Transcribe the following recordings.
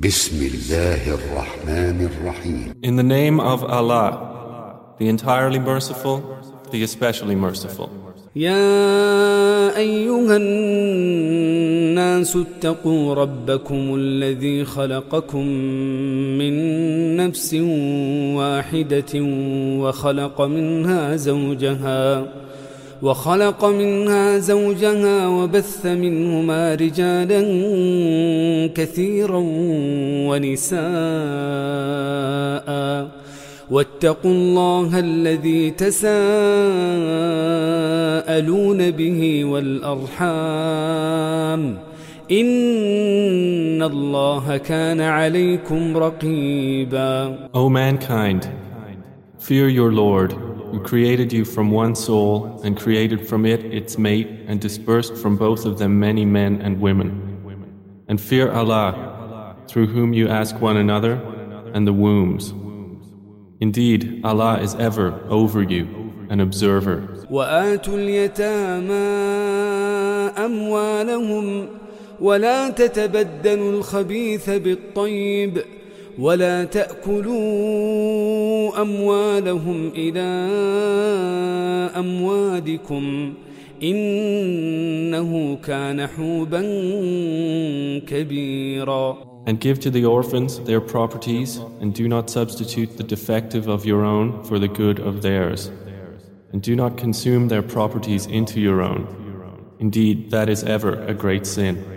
بسم الله الرحمن الرحيم In the name of Allah, the entirely merciful, the especially merciful. يا أيها الناس اتقوا ربكم الذي خلقكم من نفس واحدة وخلق منها زوجها وخلق منها زوجها وبث منهما رجالا كثيرا ونساء. واتقوا الله الذي تساءلون به والأرحام. إن الله كان عليكم رقيبا. O mankind, fear your Lord, who created you from one soul and created from it its mate and dispersed from both of them many men and women. And fear Allah, through whom you ask one another, and the wombs. Indeed, Allah is ever over you, an observer. وآتوا اليتامى أموالهم ولا تتبدلوا الخبيث بالطيب ولا تأكلوا أموالهم إلى أموالكم إنه كان حوبا كبيرا And give to the orphans their properties, and do not substitute the defective of your own for the good of theirs. And do not consume their properties into your own. Indeed, that is ever a great sin.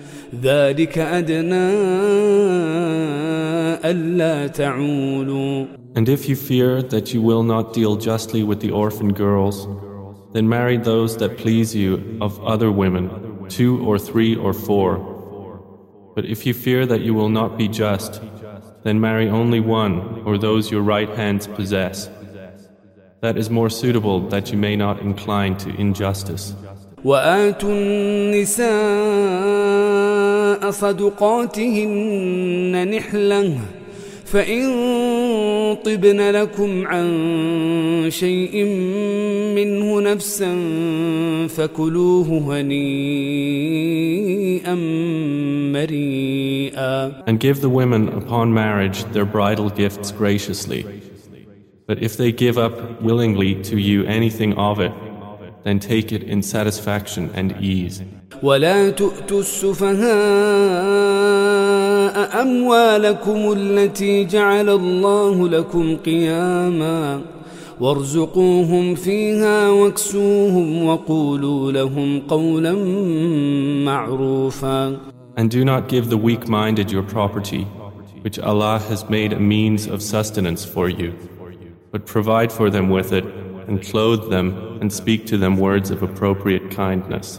ذلك أدنى ألا تعولوا And if you fear that you will not deal justly with the orphan girls, then marry those that please you of other women, two or three or four. But if you fear that you will not be just, then marry only one or those your right hands possess. That is more suitable that you may not incline to injustice. وآتوا النساء صدقاتهن نحلة فإن طبن لكم عن شيء منه نفسا فكلوه هنيئا مريئا And give the women upon marriage their bridal gifts graciously. But if they give up willingly to you anything of it, then take it in satisfaction and ease. ولا تؤتوا السفهاء أموالكم التي جعل الله لكم قياما وارزقوهم فيها واكسوهم وقولوا لهم قولا معروفا And do not give the weak minded your property, which Allah has made a means of sustenance for you, but provide for them with it, and clothe them, and speak to them words of appropriate kindness.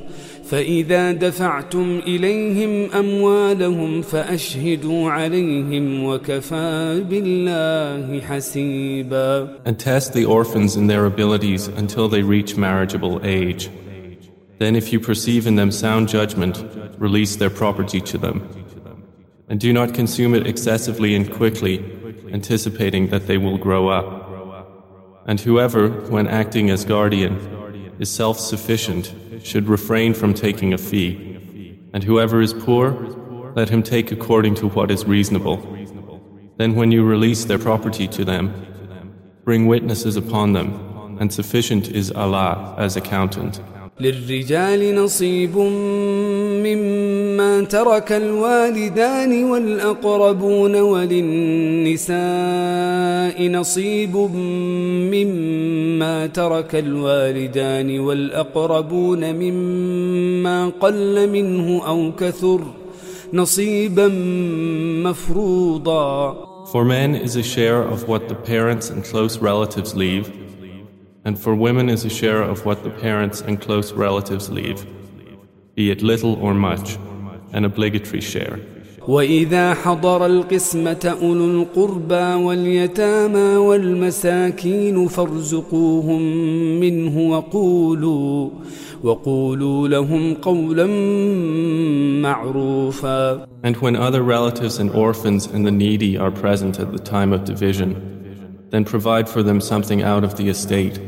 فإذا دفعتم إليهم أموالهم فأشهدوا عليهم وكفى بالله حسيبا And test the orphans in their abilities until they reach marriageable age. Then, if you perceive in them sound judgment, release their property to them. And do not consume it excessively and quickly, anticipating that they will grow up. And whoever, when acting as guardian, is self sufficient, should refrain from taking a fee. And whoever is poor, let him take according to what is reasonable. Then, when you release their property to them, bring witnesses upon them, and sufficient is Allah as accountant. للرجال نصيب مما مما ترك الوالدان والأقربون وللنساء نصيب مما ترك الوالدان والأقربون مما قل منه أو كثر نصيبا مفروضا For men is a share of what the parents and close relatives leave, and for women is a share of what the parents and close relatives leave. be it little or much, an obligatory share. وإذا حضر القسمة أولو القربى واليتامى والمساكين فارزقوهم منه وقولوا وقولوا لهم قولا معروفا And when other relatives and orphans and the needy are present at the time of division, then provide for them something out of the estate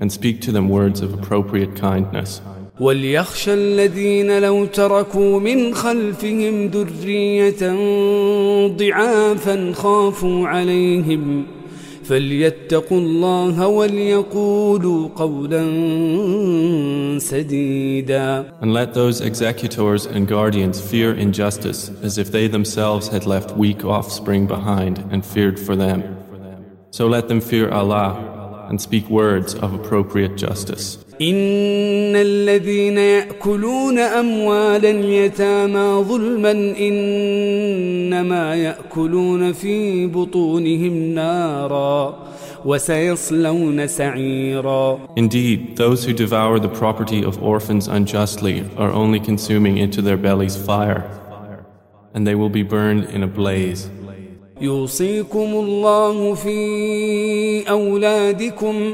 and speak to them words of appropriate kindness. وليخشى الذين لو تركوا من خلفهم ذرية ضعافا خافوا عليهم فليتقوا الله وليقولوا قولا سديدا And let those executors and guardians fear injustice as if they themselves had left weak offspring behind and feared for them. So let them fear Allah and speak words of appropriate justice. إن الذين يأكلون أموال اليتامى ظلما إنما يأكلون في بطونهم نارا وسيصلون سعيرا Indeed, those who devour the property of orphans unjustly are only consuming into their bellies fire, and they will be burned in a blaze. يوصيكم الله في أولادكم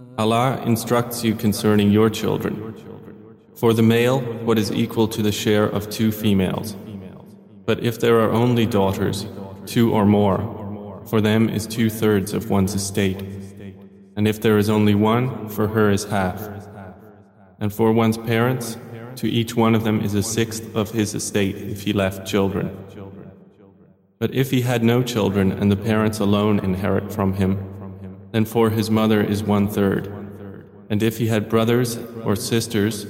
Allah instructs you concerning your children. For the male, what is equal to the share of two females. But if there are only daughters, two or more, for them is two thirds of one's estate. And if there is only one, for her is half. And for one's parents, to each one of them is a sixth of his estate if he left children. But if he had no children and the parents alone inherit from him, then for his mother is one third. And if he had brothers or sisters,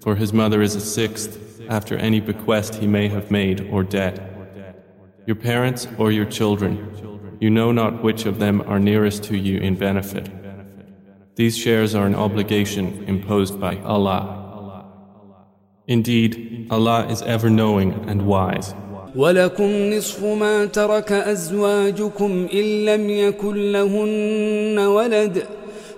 for his mother is a sixth after any bequest he may have made or debt. Your parents or your children, you know not which of them are nearest to you in benefit. These shares are an obligation imposed by Allah. Indeed, Allah is ever knowing and wise. ولكم نصف ما ترك أزواجكم إن لم يكن لهن ولد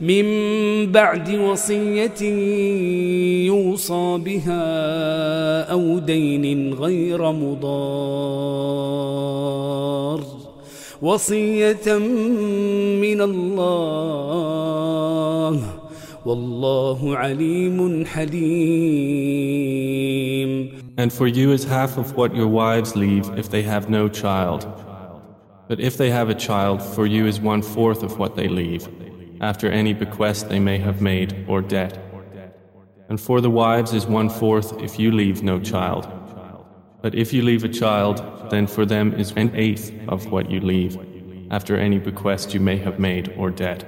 من بعد وصية يوصى بها أو دين غير مضار وصية من الله والله عليم حليم And for you is half of what your wives leave if they have no child. But if they have a child, for you is one fourth of what they leave, after any bequest they may have made or debt. And for the wives is one fourth if you leave no child. But if you leave a child, then for them is an eighth of what you leave, after any bequest you may have made or debt.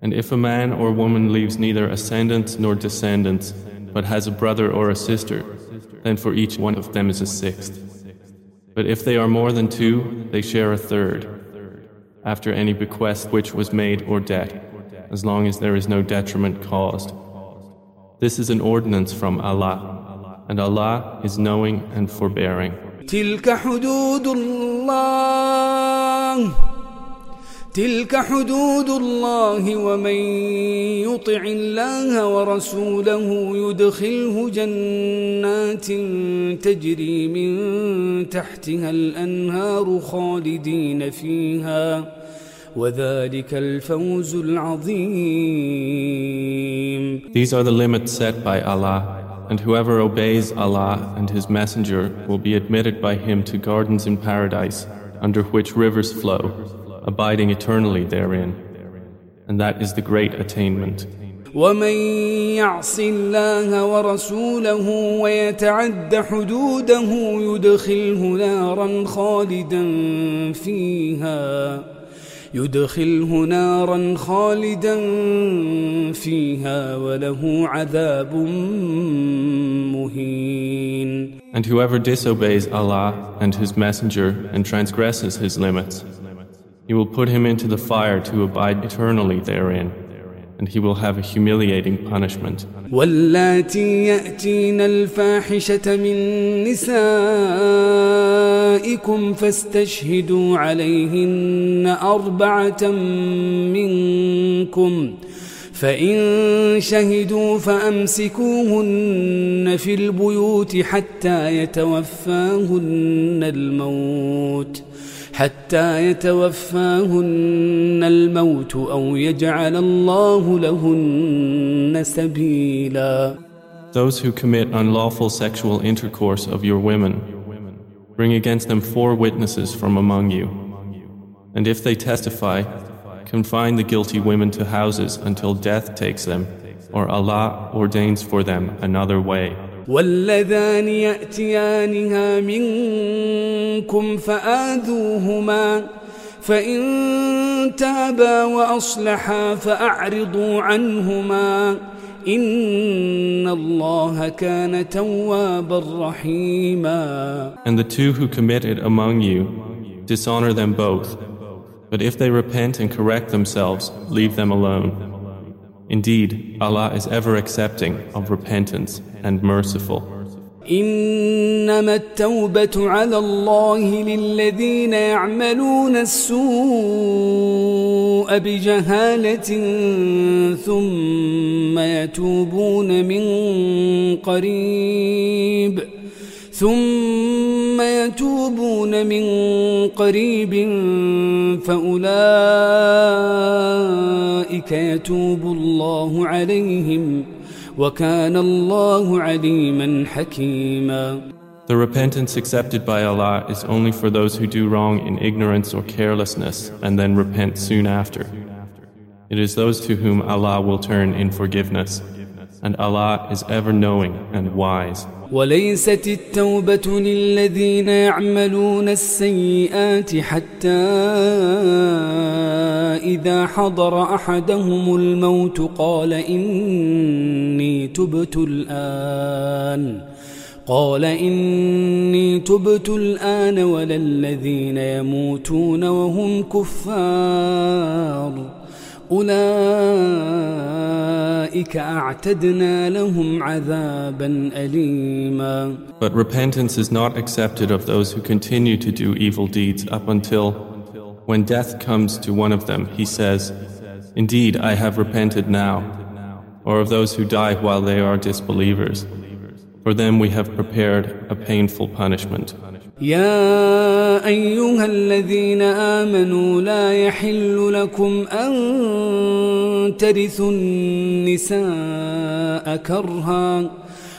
And if a man or woman leaves neither ascendants nor descendants, but has a brother or a sister, then for each one of them is a sixth. But if they are more than two, they share a third, after any bequest which was made or debt, as long as there is no detriment caused. This is an ordinance from Allah, and Allah is knowing and forbearing. تلك حدود الله تلك حدود الله ومن يطع الله ورسوله يدخله جنات تجري من تحتها الانهار خالدين فيها وذلك الفوز العظيم These are the limits set by Allah, and whoever obeys Allah and His Messenger will be admitted by Him to gardens in paradise, under which rivers flow, abiding eternally therein. And that is the great attainment. ومن يعص الله ورسوله ويتعد حدوده يدخله نارا خالدا فيها يدخله نارا خالدا فيها وله عذاب مهين And whoever disobeys Allah and His Messenger and transgresses His limits, He will put him into the fire to abide eternally therein, and he will have a humiliating punishment. واللاتي يأتين الفاحشة من نسائكم فاستشهدوا عليهن أربعة منكم فإن شهدوا فأمسكوهن في البيوت حتى يتوفاهن الموت حتى يتوفاهن الموت أو يجعل الله لهن سبيلا Those who commit unlawful sexual intercourse of your women, bring against them four witnesses from among you. And if they testify, confine the guilty women to houses until death takes them, or Allah ordains for them another way. واللذان يأتيانها منكم فآذوهما فإن تابا وأصلحا فأعرضوا عنهما إن الله كان توابا رحيما And the two who commit it among you, dishonor them both. But if they repent and correct themselves, leave them alone. Indeed, Allah is ever accepting of repentance and merciful. إنما التوبة على الله للذين يعملون السوء بجهالة ثم يتوبون من قريب ثم يتوبون من قريب فأولئك يتوب الله عليهم وكان الله عليما حكيما The repentance accepted by Allah is only for those who do wrong in ignorance or carelessness and then repent soon after. It is those to whom Allah will turn in forgiveness. And Allah is ever knowing and wise. وليست التوبة للذين يعملون السيئات حتى إذا حضر أحدهم الموت قال إني تبت الآن قال إني تبت الآن ولا الذين يموتون وهم كفار But repentance is not accepted of those who continue to do evil deeds up until when death comes to one of them, he says, Indeed, I have repented now. Or of those who die while they are disbelievers. For them we have prepared a painful punishment. يا أيها الذين آمنوا لا يحل لكم أن ترثوا النساء كرها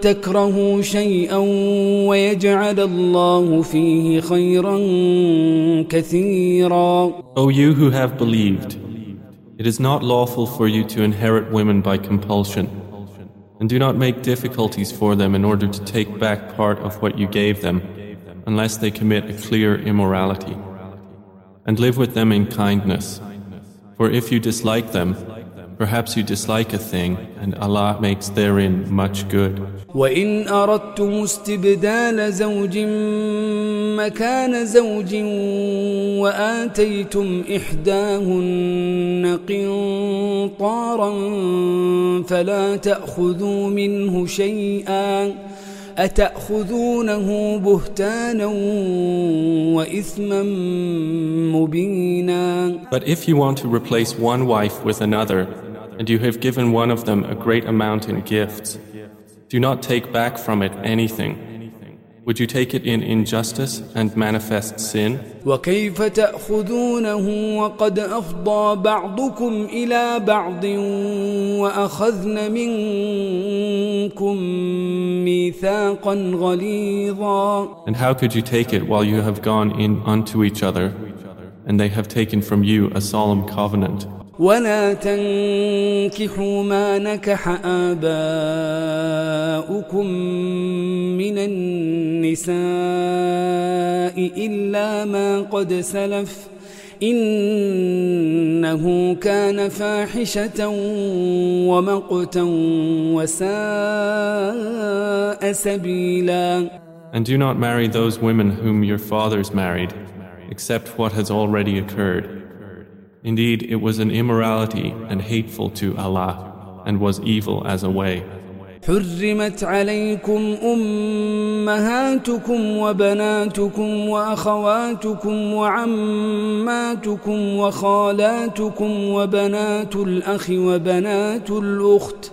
تكرهوا شيئا ويجعل الله فيه خيرا كثيرا O you who have believed, it is not lawful for you to inherit women by compulsion, and do not make difficulties for them in order to take back part of what you gave them, unless they commit a clear immorality. And live with them in kindness, for if you dislike them, Perhaps you dislike a thing and Allah makes therein much good. وإن أردتم استبدال زوج مكان زوج وآتيتم إحداهن قنطارا فلا تأخذوا منه شيئا أتأخذونه بهتانا وإثما مبينا But if you want to replace one wife with another, and you have given one of them a great amount in gifts, do not take back from it anything. Would you take it in injustice and manifest sin? وكيف تأخذونه وقد أفضى بعضكم إلى بعض وأخذن منكم ميثاقا غليظا And how could you take it while you have gone in unto each other, and they have taken from you a solemn covenant? ولا تنكحوا ما نكح آباؤكم من النساء إلا ما قد سلف إنه كان فاحشة ومقتا وساء سبيلا And do not marry those women whom your fathers married, except what has already occurred. Indeed, it was an immorality and hateful to Allah, and was evil as a way. حرمت عليكم أمهاتكم وبناتكم وأخواتكم وعماتكم وخالاتكم وبنات الأخ وبنات الأخت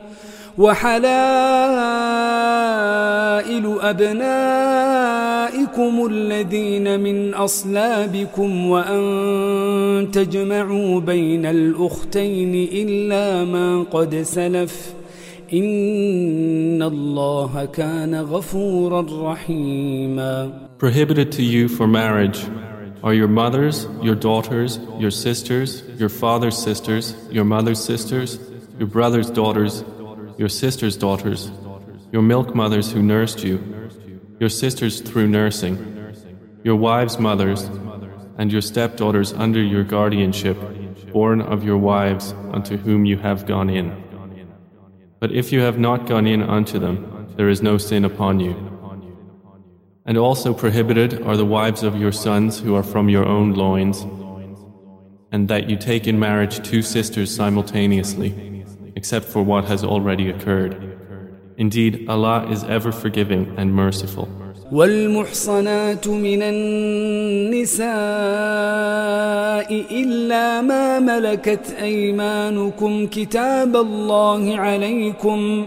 وحلائل أبنائكم الذين من أصلابكم وأن تجمعوا بين الأختين إلا ما قد سلف إن الله كان غفورا رحيما Prohibited to you for marriage are your mothers, your daughters, your sisters, your father's sisters, your mother's sisters, your brother's daughters, your sister's daughters, your milk mothers who nursed you, your sisters through nursing, your wives' mothers, and your stepdaughters under your guardianship, born of your wives unto whom you have gone in. But if you have not gone in unto them, there is no sin upon you. And also prohibited are the wives of your sons who are from your own loins, and that you take in marriage two sisters simultaneously, except for what has already occurred. Indeed, Allah is ever forgiving and merciful. والمحصنات من النساء إلا ما ملكت أيمانكم كتاب الله عليكم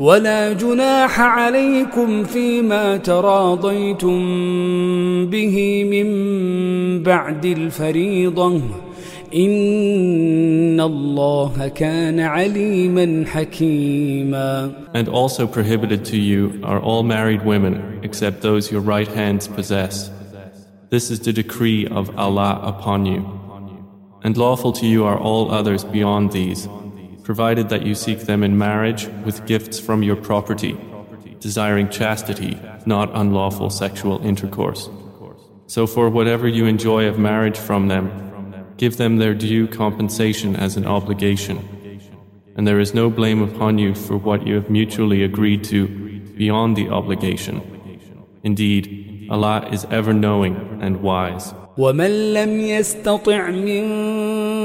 ولا جناح عليكم فيما تراضيتم به من بعد الفريضة إن الله كان عليما حكيما And also prohibited to you are all married women except those your right hands possess. This is the decree of Allah upon you. And lawful to you are all others beyond these, provided that you seek them in marriage with gifts from your property, desiring chastity, not unlawful sexual intercourse. So for whatever you enjoy of marriage from them, give them their due compensation as an obligation. And there is no blame upon you for what you have mutually agreed to beyond the obligation. Indeed, Allah is ever knowing and wise. ومن لم يستطع منكم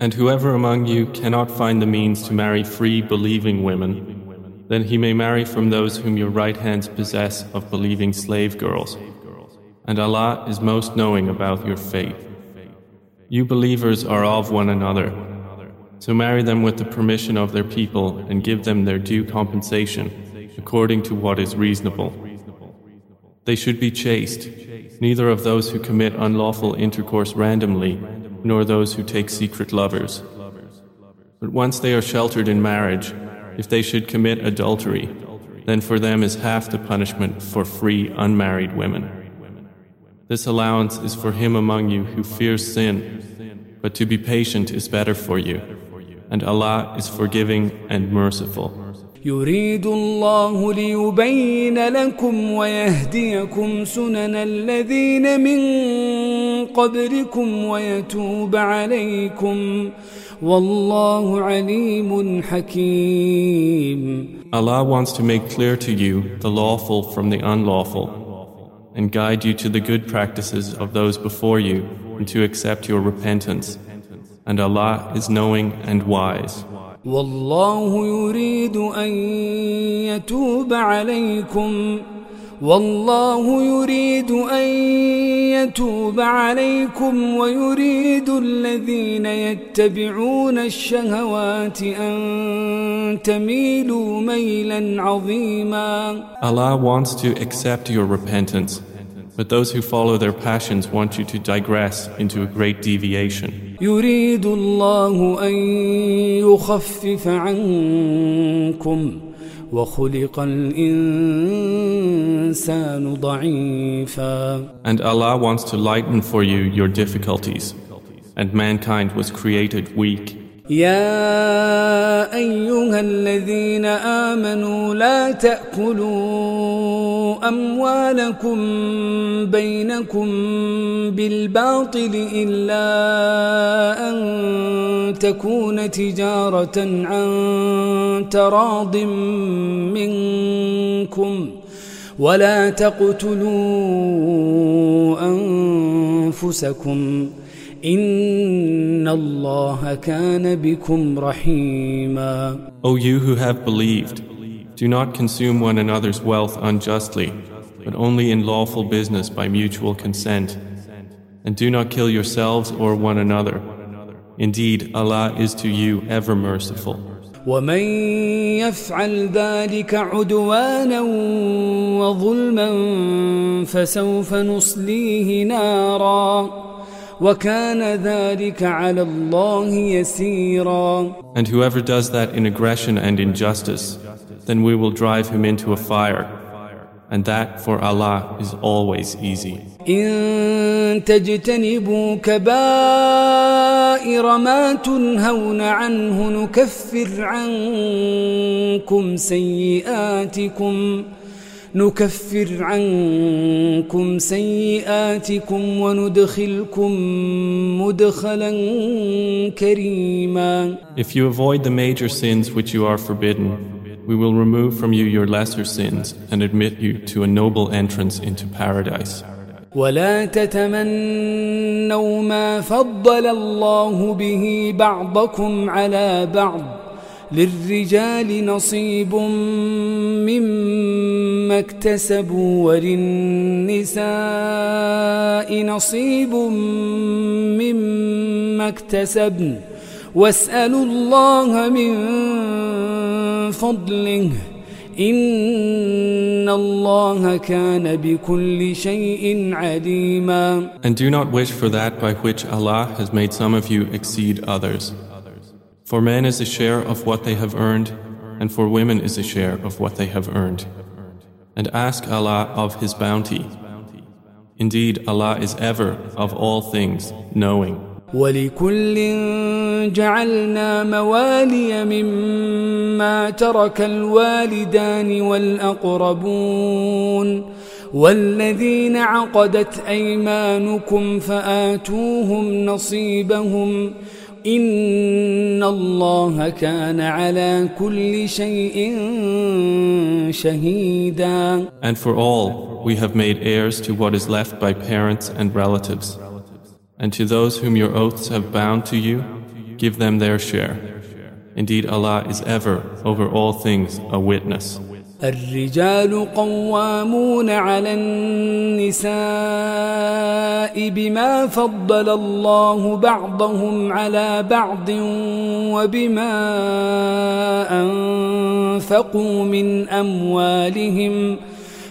And whoever among you cannot find the means to marry free believing women, then he may marry from those whom your right hands possess of believing slave girls. And Allah is most knowing about your faith. You believers are of one another. So marry them with the permission of their people and give them their due compensation according to what is reasonable. They should be chaste, neither of those who commit unlawful intercourse randomly, nor those who take secret lovers. But once they are sheltered in marriage, if they should commit adultery, then for them is half the punishment for free unmarried women. This allowance is for him among you who fears sin, but to be patient is better for you, and Allah is forgiving and merciful. يريد الله ليبين لكم ويهديكم سنن الذين من قبلكم ويتوب عليكم والله عليم حكيم Allah wants to make clear to you the lawful from the unlawful and guide you to the good practices of those before you and to accept your repentance. And Allah is knowing and wise. والله يريد أن يتوب عليكم. والله يريد أن يتوب عليكم ويريد الذين يتبعون الشهوات أن تميلوا ميلا عظيما. Allah wants to accept your repentance. But those who follow their passions want you to digress into a great deviation. يريد الله أن يخفف عنكم وخلق الإنسان ضعيفا And Allah wants to lighten for you your difficulties. And mankind was created weak. يا أيها الذين آمنوا لا تأكلوا أموالكم بينكم بالباطل إلا أن تكون تجارة عن تراض منكم ولا تقتلوا أنفسكم إن الله كان بكم رحيما. O you who have believed, do not consume one another's wealth unjustly, but only in lawful business by mutual consent. And do not kill yourselves or one another. Indeed, Allah is to you ever merciful. ومن يفعل ذلك عدوانا وظلما فسوف نصليه نارا وكان ذلك على الله يسيرا And whoever does that in aggression and injustice, then we will drive him into a fire. And that for Allah is always easy. إن تجتنبوا كبائر ما تنهون عنه نكفر عنكم سيئاتكم نكفر عنكم سيئاتكم وندخلكم مدخلا كريما If you avoid the major sins which you are forbidden, we will remove from you your lesser sins and admit you to a noble entrance into paradise. ولا تتمنوا ما فضل الله به بعضكم على بعض للرجال نصيب مما اكتسبوا وللنساء نصيب مما اكتسبن واسألوا الله من فضله إن الله كان بكل شيء عليما And do not wish for that by which Allah has made some of you exceed others. For men is a share of what they have earned, and for women is a share of what they have earned. And ask Allah of His bounty. Indeed, Allah is ever, of all things, knowing. ولكل جعلنا موالي مما ترك الوالدان والأقربون والذين عقدت أيمانكم فآتوهم نصيبهم إن الله كان على كل شيء شهيدا And for all, we have made heirs to what is left by parents and relatives. And to those whom your oaths have bound to you, give them their share. Indeed, Allah is ever, over all things, a witness. الرجال قوامون على النساء بما فضل الله بعضهم على بعض وبما أنفقوا من أموالهم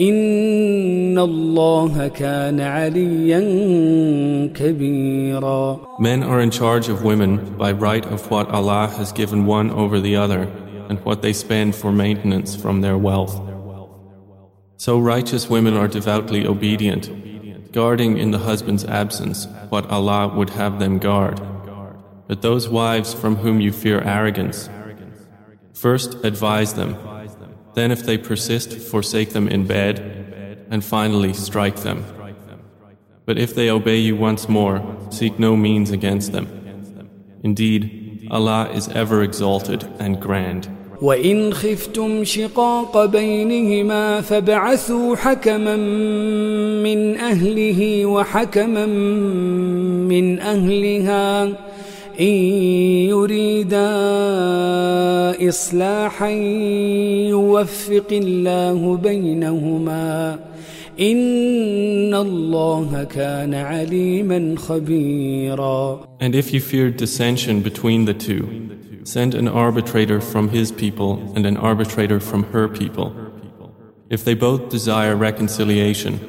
إن الله كان عليا كبيرا Men are in charge of women by right of what Allah has given one over the other and what they spend for maintenance from their wealth. So righteous women are devoutly obedient, guarding in the husband's absence what Allah would have them guard. But those wives from whom you fear arrogance, First, advise them. Then, if they persist, forsake them in bed. And finally, strike them. But if they obey you once more, seek no means against them. Indeed, Allah is ever exalted and grand. وإن خفتم شقاق بينهما فابعثوا حكما من أهله وحكما من أهلها إن يريدا إصلاحا يوفق الله بينهما إن الله كان عليما خبيرا And if you feared dissension between the two, send an arbitrator from his people and an arbitrator from her people. If they both desire reconciliation,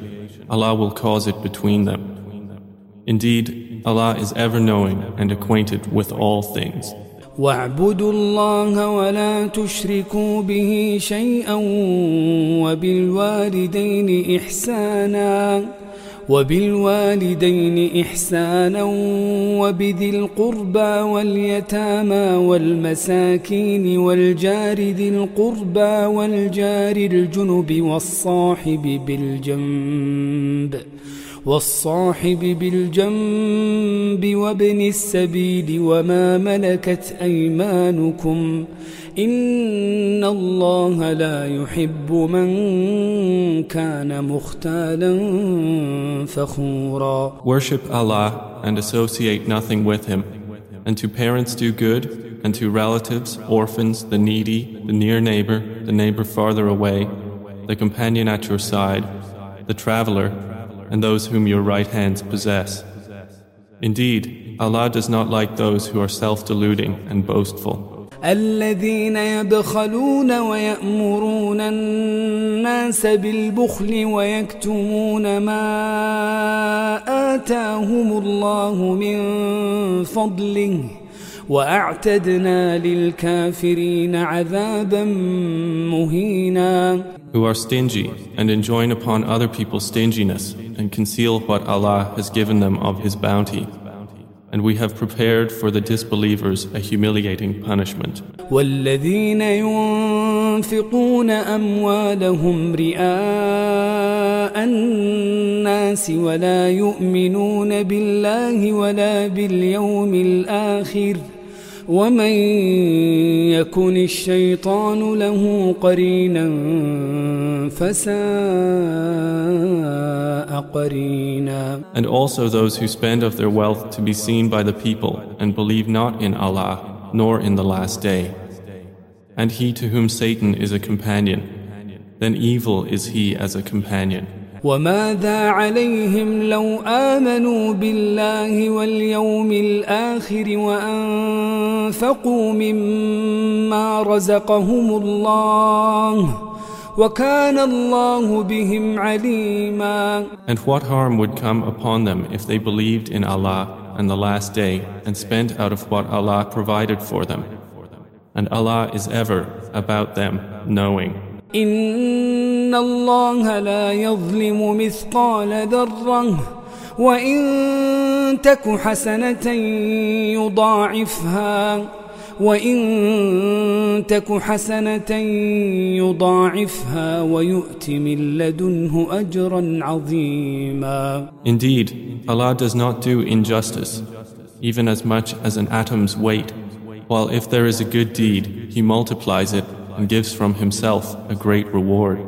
Allah will cause it between them. Indeed, Allah is ever knowing and acquainted with all things. واعبدوا الله ولا تشركوا به شيئا وبالوالدين إحسانا وبالوالدين إحسانا وبذي القربى واليتامى والمساكين والجار ذي القربى والجار الجنب والصاحب بالجنب والصاحب بالجنب وابن السبيل وما ملكت أيمانكم إن الله لا يحب من كان مختالا فخورا Worship Allah and associate nothing with Him. And to parents do good, and to relatives, orphans, the needy, the near neighbor, the neighbor farther away, the companion at your side, the traveler, and those whom your right hands possess. Indeed, Allah does not like those who are self deluding and boastful. الذين يبخلون ويأمرون الناس بالبخل ويكتمون ما آتاهم الله من فضله وأعتدنا للكافرين عذابا مهينا Who are stingy and enjoin upon other people stinginess and conceal what Allah has given them of His bounty. And we have prepared for the disbelievers a humiliating punishment. والذين ينفقون أموالهم رئاء الناس ولا يؤمنون بالله ولا باليوم الآخر ومن يكن الشيطان له قرينا فساء قرينا And also those who spend of their wealth to be seen by the people and believe not in Allah nor in the last day. And he to whom Satan is a companion, then evil is he as a companion. وماذا عليهم لو آمنوا بالله واليوم الآخر وأنفقوا مما رزقهم الله وكان الله بهم عليما And what harm would come upon them if they believed in Allah and the last day and spent out of what Allah provided for them? And Allah is ever about them knowing. إن الله لا يظلم مثقال ذرة وإن تك حسنة يضاعفها وإن تك حسنة يضاعفها ويؤت من لدنه أجرا عظيما Indeed, Allah does not do injustice, even as much as an atom's weight, while if there is a good deed, He multiplies it and gives from Himself a great reward.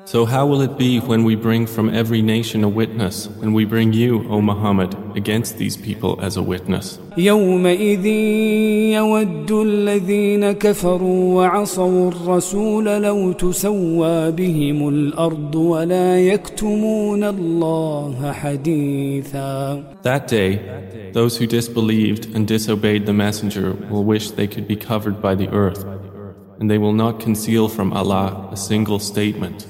So how will it be when we bring from every nation a witness, and we bring you, O Muhammad, against these people as a witness? يومئذ يود الذين كفروا وعصوا الرسول لو تسوى بهم الأرض ولا يكتمون الله حديثا That day, those who disbelieved and disobeyed the Messenger will wish they could be covered by the earth, and they will not conceal from Allah a single statement.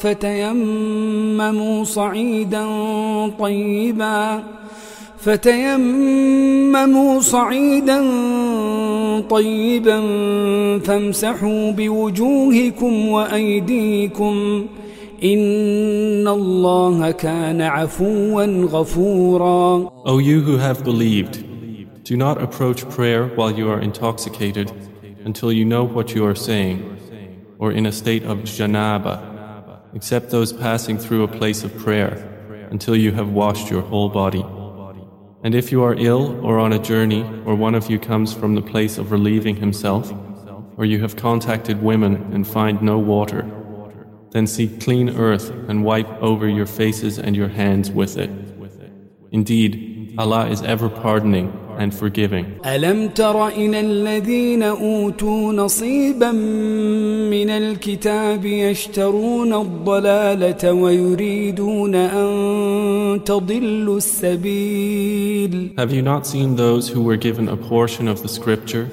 فتيمموا صعيدا طيبا فتيمموا صعيدا طيبا فامسحوا بوجوهكم وأيديكم إن الله كان عفوا غفورا O you who have believed, do not approach prayer while you are intoxicated until you know what you are saying, or in a state of janaba, except those passing through a place of prayer until you have washed your whole body. And if you are ill or on a journey, or one of you comes from the place of relieving himself, or you have contacted women and find no water, then seek clean earth and wipe over your faces and your hands with it. Indeed, Allah is ever pardoning and forgiving. ألم تر إلى الذين أوتوا نصيبا من الكتاب يشترون الضلالة ويريدون أن تضلوا السبيل Have you not seen those who were given a portion of the scripture,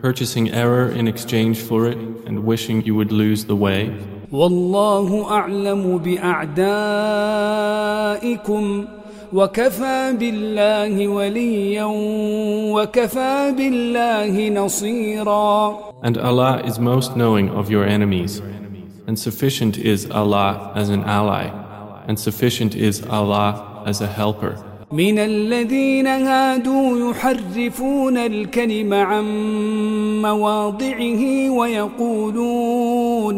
purchasing error in exchange for it and wishing you would lose the way? والله أعلم بأعدائكم وكفى بالله وليا وكفى بالله نصيرا And Allah is most knowing of your enemies, and sufficient is Allah as an ally, and sufficient is Allah as a helper. من الذين هادوا يحرفون الكلم عن مواضعه ويقولون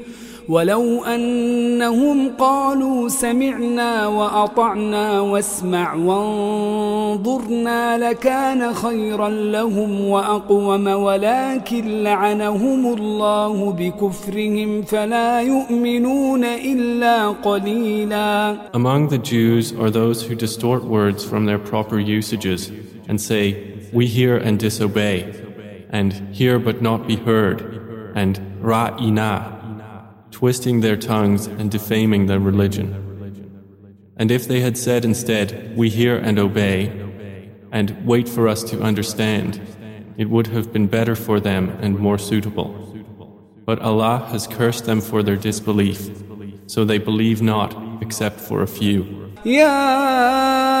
ولو أنهم قالوا سمعنا وأطعنا واسمع وانظرنا لكان خيرا لهم وأقوم ولكن لعنهم الله بكفرهم فلا يؤمنون إلا قليلا Among the Jews are those who distort words from their proper usages and say, We hear and disobey, and hear but not be heard, and ra'ina, twisting their tongues and defaming their religion. And if they had said instead, We hear and obey, and wait for us to understand, it would have been better for them and more suitable. But Allah has cursed them for their disbelief, so they believe not except for a few. يا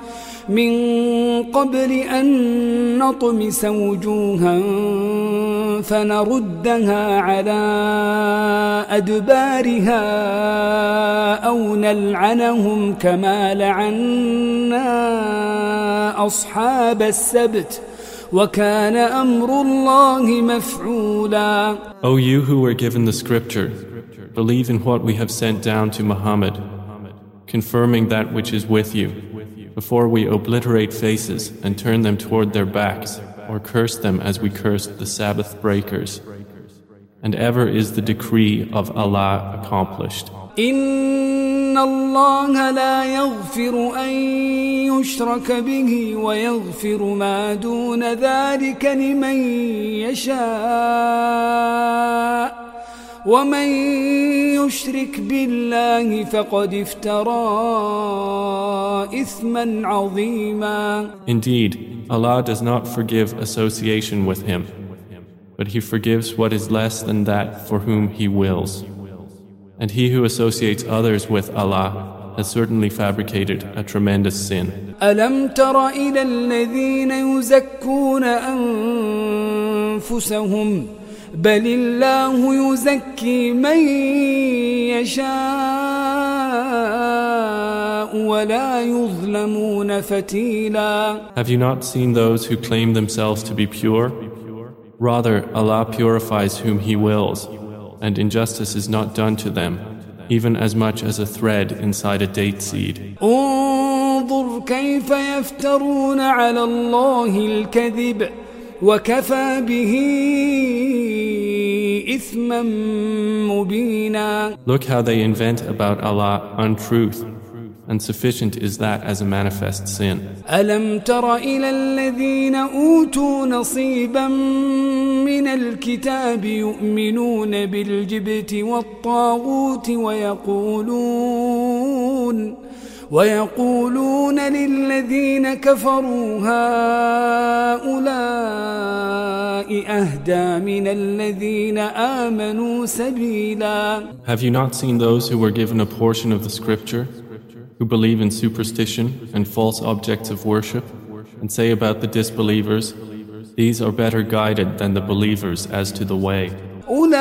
من قبل أن نطمس وجوها فنردها على أدبارها أو نلعنهم كما لعنا أصحاب السبت وكان أمر الله مفعولا O you who were given the scripture, believe in what we have sent down to Muhammad, confirming that which is with you, before we obliterate faces and turn them toward their backs, or curse them as we cursed the Sabbath breakers. And ever is the decree of Allah accomplished. إن الله لا يغفر أن يشرك به ويغفر ما دون ذلك لمن يشاء ومن يشرك بالله فقد افترى إثما عظيما Indeed, Allah does not forgive association with Him, but He forgives what is less than that for whom He wills. And he who associates others with Allah has certainly fabricated a tremendous sin. ألم تر إلى الذين يزكون أنفسهم بل الله يزكي من يشاء ولا يظلمون فتيلا Have you not seen those who claim themselves to be pure? Rather, Allah purifies whom He wills, and injustice is not done to them, even as much as a thread inside a date seed. انظر كيف يفترون على الله الكذب وكفى به إثما مبينا Look how they invent about Allah untruth, and sufficient is that as a manifest sin. ألم تر إلى الذين أوتوا نصيبا من الكتاب يؤمنون بالجبت والطاغوت ويقولون ويقولون للذين كفروا هؤلاء أهدى من الذين آمنوا سبيلا Have you not seen those who were given a portion of the scripture, who believe in superstition and false objects of worship, and say about the disbelievers, These are better guided than the believers as to the way? أولئك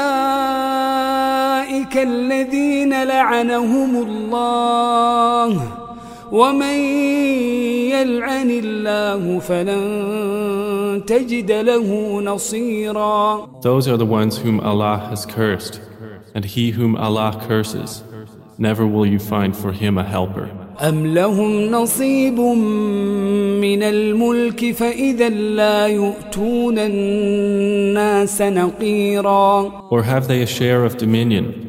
الذين لعنهم الله ومن يلعن الله فلن تجد له نصيرا Those are the ones whom Allah has cursed, and he whom Allah curses, never will you find for him a helper. أم لهم نصيب من الملك فإذا لا يؤتون الناس نقيرا Or have they a share of dominion?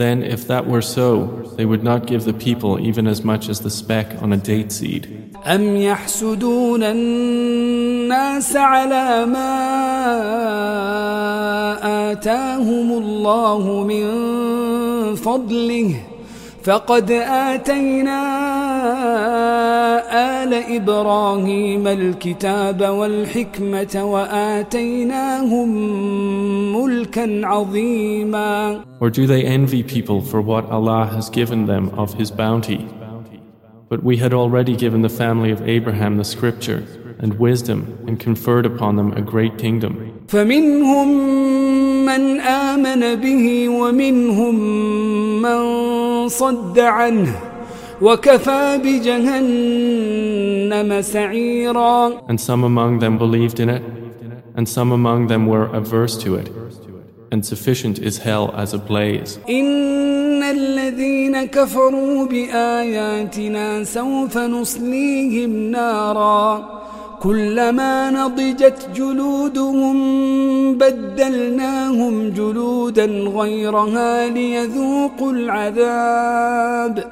Then, if that were so, they would not give the people even as much as the speck on a date seed. أم يحسدون الناس على ما آتاهم الله من فضله فقد آتينا آل إبراهيم الكتاب والحكمة وآتيناهم ملكا عظيما Or do they envy people for what Allah has given them of His bounty? But we had already given the family of Abraham the scripture and wisdom and conferred upon them a great kingdom. فمنهم من آمن به ومنهم من صد عنه وكفى بجهنم سعيرا And some among them believed in it, and some among them were averse to it. And sufficient is hell as a blaze. إن الذين كفروا بآياتنا سوف نصليهم نارا كلما نضجت جلودهم بدلناهم جلودا غيرها ليذوقوا العذاب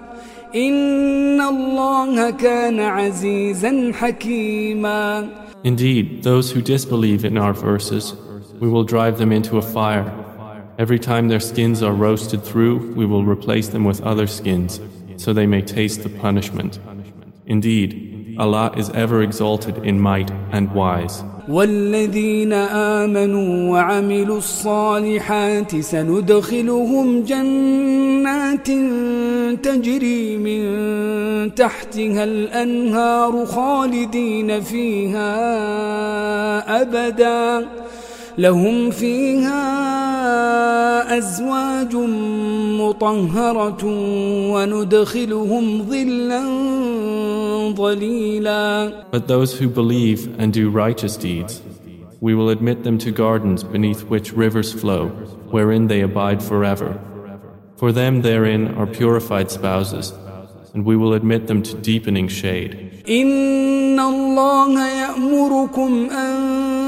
إن الله كان عزيزا حكيما Indeed, those who disbelieve in our verses, we will drive them into a fire. Every time their skins are roasted through, we will replace them with other skins, so they may taste the punishment. Indeed, Allah is ever exalted in might and wise. والذين آمنوا وعملوا الصالحات سندخلهم جنات تجري من تحتها الأنهار خالدين فيها أبدا لهم فيها أزواج مطهرة وندخلهم ظلا ظليلا But those who believe and do righteous deeds, we will admit them to gardens beneath which rivers flow, wherein they abide forever. For them therein are purified spouses, and we will admit them to deepening shade. إن الله يأمركم أن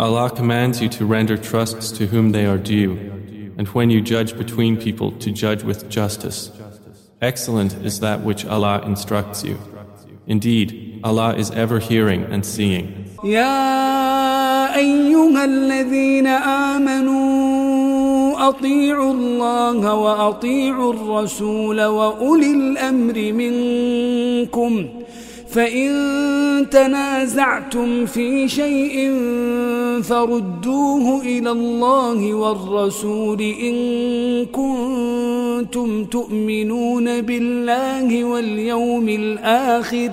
Allah commands you to render trusts to whom they are due, and when you judge between people to judge with justice. Excellent is that which Allah instructs you. Indeed, Allah is ever hearing and seeing. يا أيها الذين آمنوا أطيعوا الله وأطيعوا الرسول وأولي الأمر منكم فإن تنازعتم في شيء فردوه إلى الله والرسول إن كنتم تؤمنون بالله واليوم الآخر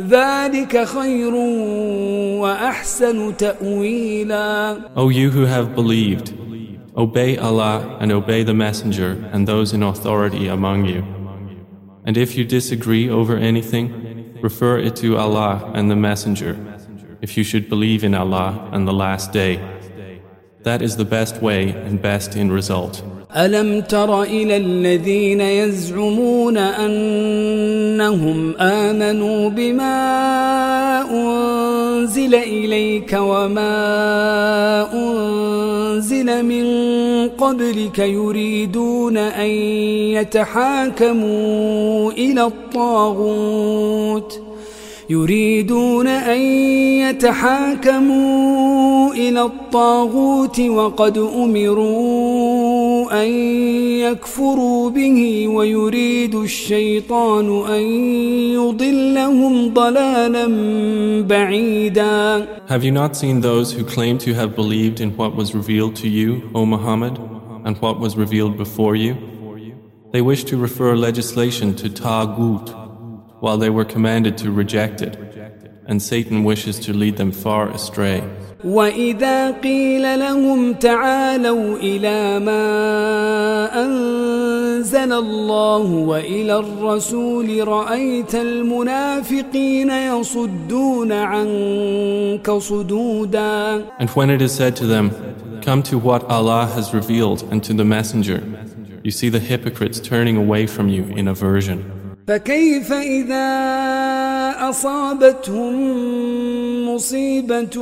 ذلك خير وأحسن تأويلا O you who have believed, obey Allah and obey the Messenger and those in authority among you. And if you disagree over anything, refer it to Allah and the Messenger, if you should believe in Allah and the Last Day. That is the best way and best in result. ألم تر إلى الذين يزعمون أنهم آمنوا بما أنزل إليك وما أنزل من قبلك يريدون أن يتحاكموا إلى الطاغوت. يريدون أن يتحاكموا إلى الطاغوت وقد أمروا أن يكفروا به ويريد الشيطان أن يضلهم ضلالا بعيدا Have you not seen those who claim to have believed in what was revealed to you, O Muhammad, and what was revealed before you? They wish to refer legislation to Taghut, while they were commanded to reject it, and Satan wishes to lead them far astray. وإذا قيل لهم تعالوا إلى ما أنزل الله وإلى الرسول رأيت المنافقين يصدون عنك صدودا And when it is said to them, Come to what Allah has revealed and to the Messenger, you see the hypocrites turning away from you in aversion. فكيف إذا أصابتهم مصيبة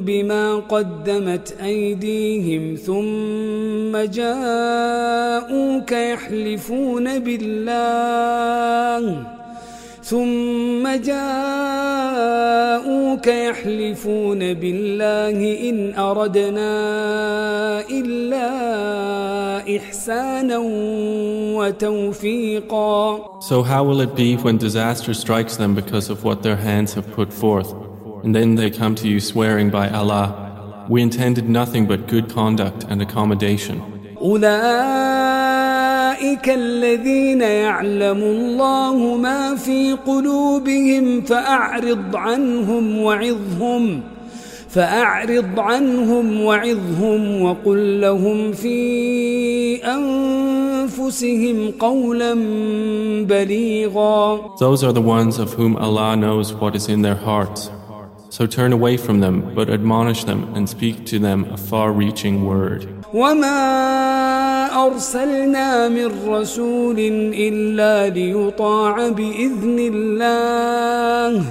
بما قدمت أيديهم ثم جاءوك يحلفون بالله. ثم جاءوك يحلفون بالله إن أردنا إلا إحسانا وتوفيقا. So how will it be when disaster strikes them because of what their hands have put forth, and then they come to you swearing by Allah, we intended nothing but good conduct and accommodation. أولئك الذين يعلم الله ما في قلوبهم فأعرض عنهم وعظهم فأعرض عنهم وعظهم وقل لهم في أنفسهم قولا بليغا Those are the ones of whom Allah knows what is in their hearts. So turn away from them, but admonish them and speak to them a far reaching word. وما أرسلنا من رسول إلا ليطاع بإذن الله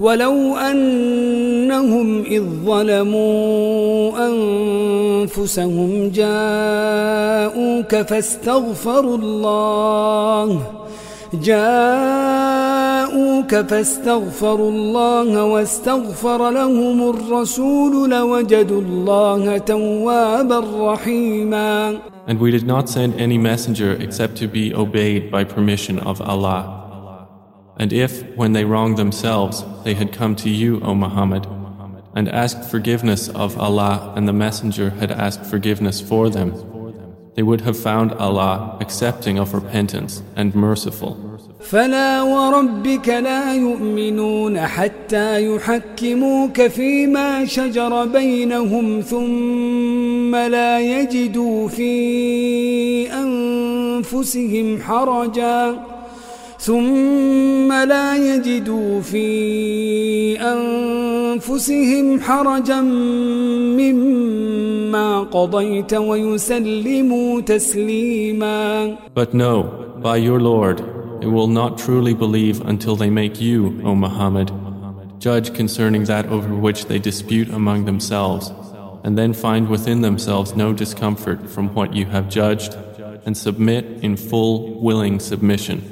ولو أنهم إذ ظلموا أنفسهم جاءوك فاستغفروا الله جاءوك فاستغفروا الله واستغفر لهم الرسول لوجدوا الله توابا رحيما And we did not send any messenger except to be obeyed by permission of Allah. And if, when they wronged themselves, they had come to you, O Muhammad, and asked forgiveness of Allah and the Messenger had asked forgiveness for them, they would have found Allah accepting of repentance and merciful. فلا وربك لا يؤمنون حتى يحكموك فيما شجر بينهم ثم لا يجدوا في أنفسهم حرجا ثم لا يجدوا في أنفسهم حرجا مما قضيت ويسلموا تسليما But no, by your Lord, they will not truly believe until they make you, O Muhammad, judge concerning that over which they dispute among themselves, and then find within themselves no discomfort from what you have judged, and submit in full, willing submission.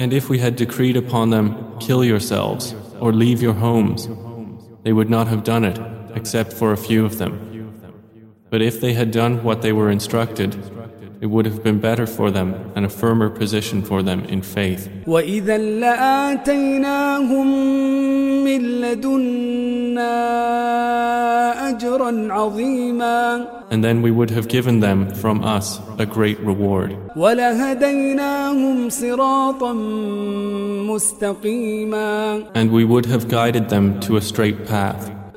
And if we had decreed upon them, kill yourselves or leave your homes, they would not have done it except for a few of them. But if they had done what they were instructed, it would have been better for them and a firmer position for them in faith. And then we would have given them from us a great reward. And we would have guided them to a straight path.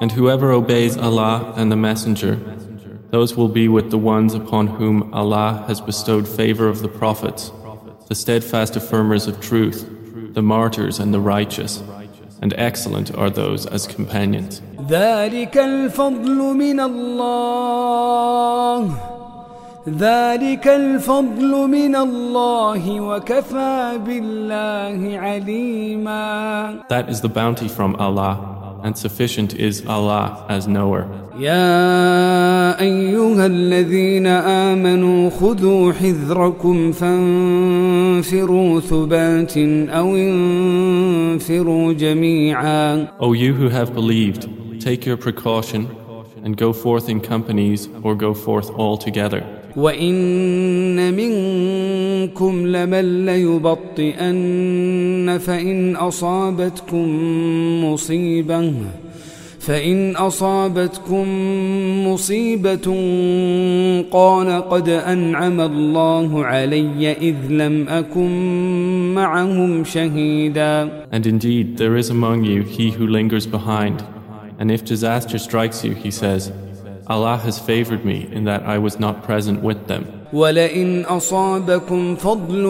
And whoever obeys Allah and the Messenger, those will be with the ones upon whom Allah has bestowed favor of the prophets, the steadfast affirmers of truth, the martyrs and the righteous, and excellent are those as companions. ذلك الفضل من الله وكفى بالله عليما That is the bounty from Allah, and sufficient is Allah as knower. يا أيها الذين آمنوا خذوا حذركم فانفروا ثبات أو انفروا جميعا O you who have believed, take your precaution and go forth in companies or go forth all together. وإن منكم لمن ليبطئن فإن أصابتكم مصيبة فإن أصابتكم مصيبة قال قد أنعم الله علي إذ لم أكن معهم شهيدا And indeed, there is among you he who lingers behind. And if disaster strikes you, he says, Allah has favored me in that I was not present with them. ولئن أصابكم فضل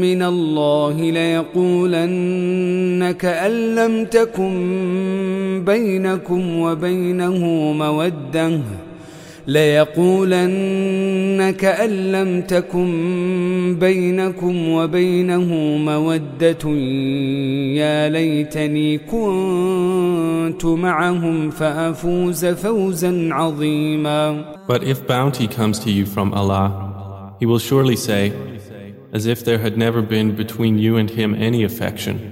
من الله ليقولن كأن لم تكن بينكم وبينه مودة ليقولن كأن لم تكن بينكم وبينه مودة يا ليتني كنت معهم فأفوز فوزا عظيما But if bounty comes to you from Allah, He will surely say, as if there had never been between you and Him any affection,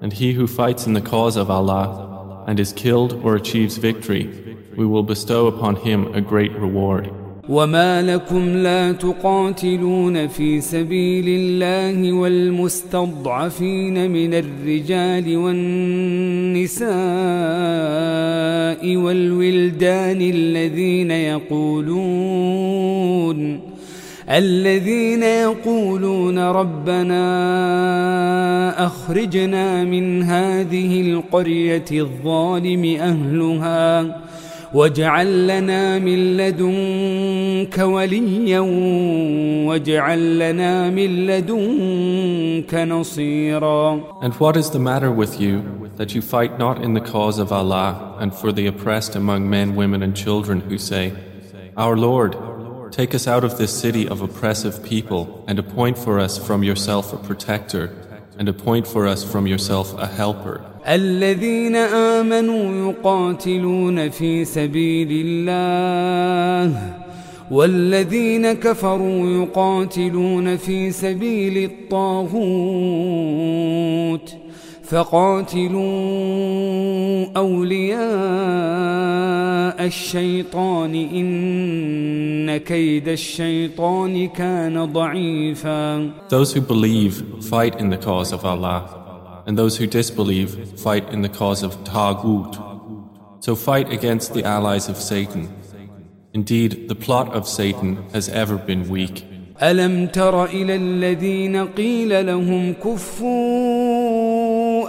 And he who fights in the cause of Allah and is killed or achieves victory, we will bestow upon him a great reward. وما لكم لا تقاتلون في سبيل الله والمستضعفين من الرجال والنساء والولدان الذين يقولون الذين يقولون ربنا أخرجنا من هذه القرية الظالم أهلها واجعل لنا من لدنك وليا واجعل لنا من لدنك نصيرا And what is the matter with you that you fight not in the cause of Allah and for the oppressed among men, women, and children who say, Our Lord, take us out of this city of oppressive people and appoint for us from yourself a protector and appoint for us from yourself a helper. الذين آمنوا يقاتلون في سبيل الله والذين كفروا يقاتلون في سبيل الطاغوت فقاتلوا أولياء الشيطان إن كيد الشيطان كان ضعيفا Those who believe fight in the cause of Allah and those who disbelieve fight in the cause of Taghut. So fight against the allies of Satan. Indeed, the plot of Satan has ever been weak. ألم تر إلى الذين قيل لهم كفوا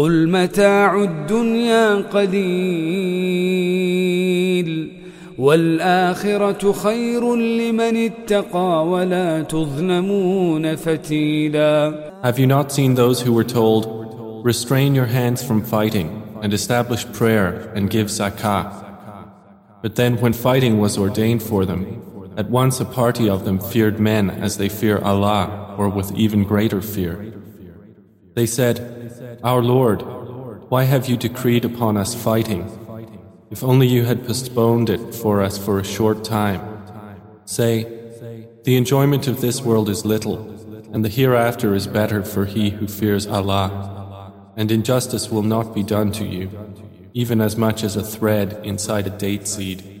قل متاع الدنيا قليل والآخرة خير لمن اتقى ولا تظلمون فتيلا Have you not seen those who were told, Restrain your hands from fighting and establish prayer and give zakah? But then when fighting was ordained for them, at once a party of them feared men as they fear Allah or with even greater fear. They said, our Lord, why have you decreed upon us fighting? If only you had postponed it for us for a short time. Say, The enjoyment of this world is little, and the hereafter is better for he who fears Allah. And injustice will not be done to you, even as much as a thread inside a date seed.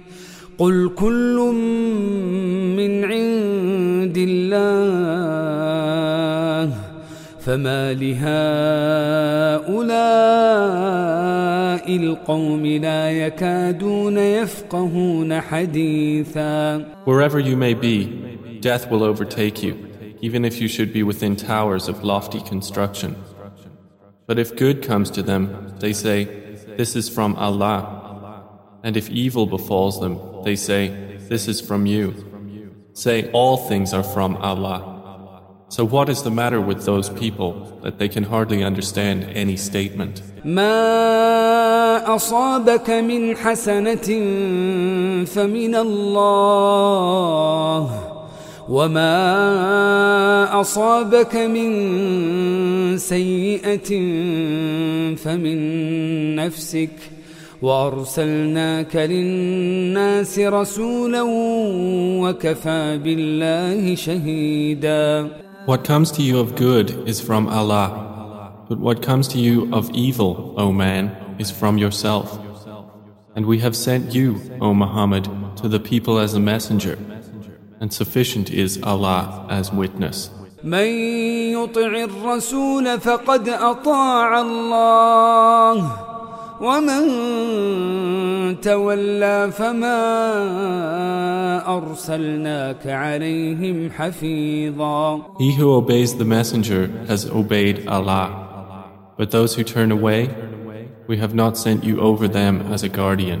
قل كل من عند الله فما لهؤلاء القوم لا يكادون يفقهون حديثا Wherever you may be, death will overtake you, even if you should be within towers of lofty construction. But if good comes to them, they say, This is from Allah. And if evil befalls them, they say, This is from you. Say, All things are from Allah. So what is the matter with those people that they can hardly understand any statement? ما أصابك من حسنة فمن الله وما أصابك من سيئة فمن نفسك وأرسلناك للناس رسولا وكفى بالله شهيدا What comes to you of good is from Allah, but what comes to you of evil, O man, is from yourself. And we have sent you, O Muhammad, to the people as a messenger, and sufficient is Allah as witness. من يطع الرسول فقد أطاع الله ومن تولى فما أرسلناك عليهم حفيظا He who obeys the messenger has obeyed Allah. But those who turn away, We have not sent you over them as a guardian.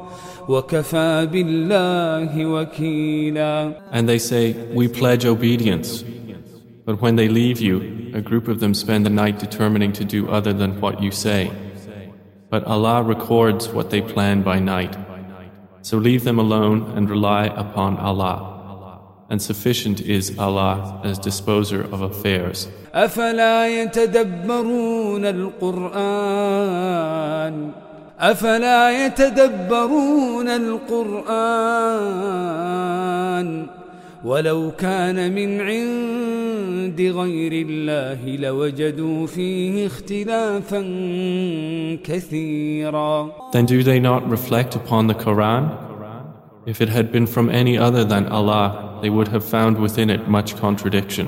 And they say, We pledge obedience. But when they leave you, a group of them spend the night determining to do other than what you say. But Allah records what they plan by night. So leave them alone and rely upon Allah. And sufficient is Allah as disposer of affairs. أفلا يتدبرون القرآن أفلا يتدبرون القرآن ولو كان من عند غير الله لوجدوا فيه اختلافا كثيرا Then do they not reflect upon the Quran? If it had been from any other than Allah, they would have found within it much contradiction.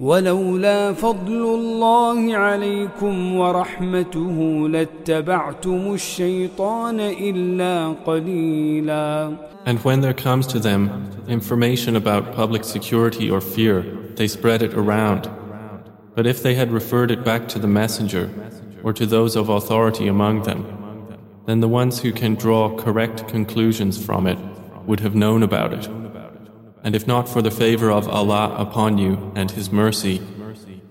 ولولا فضل الله عليكم ورحمته لاتبعتم الشيطان إلا قليلا And when there comes to them information about public security or fear, they spread it around. But if they had referred it back to the messenger or to those of authority among them, then the ones who can draw correct conclusions from it would have known about it. And if not for the favor of Allah upon you and His mercy,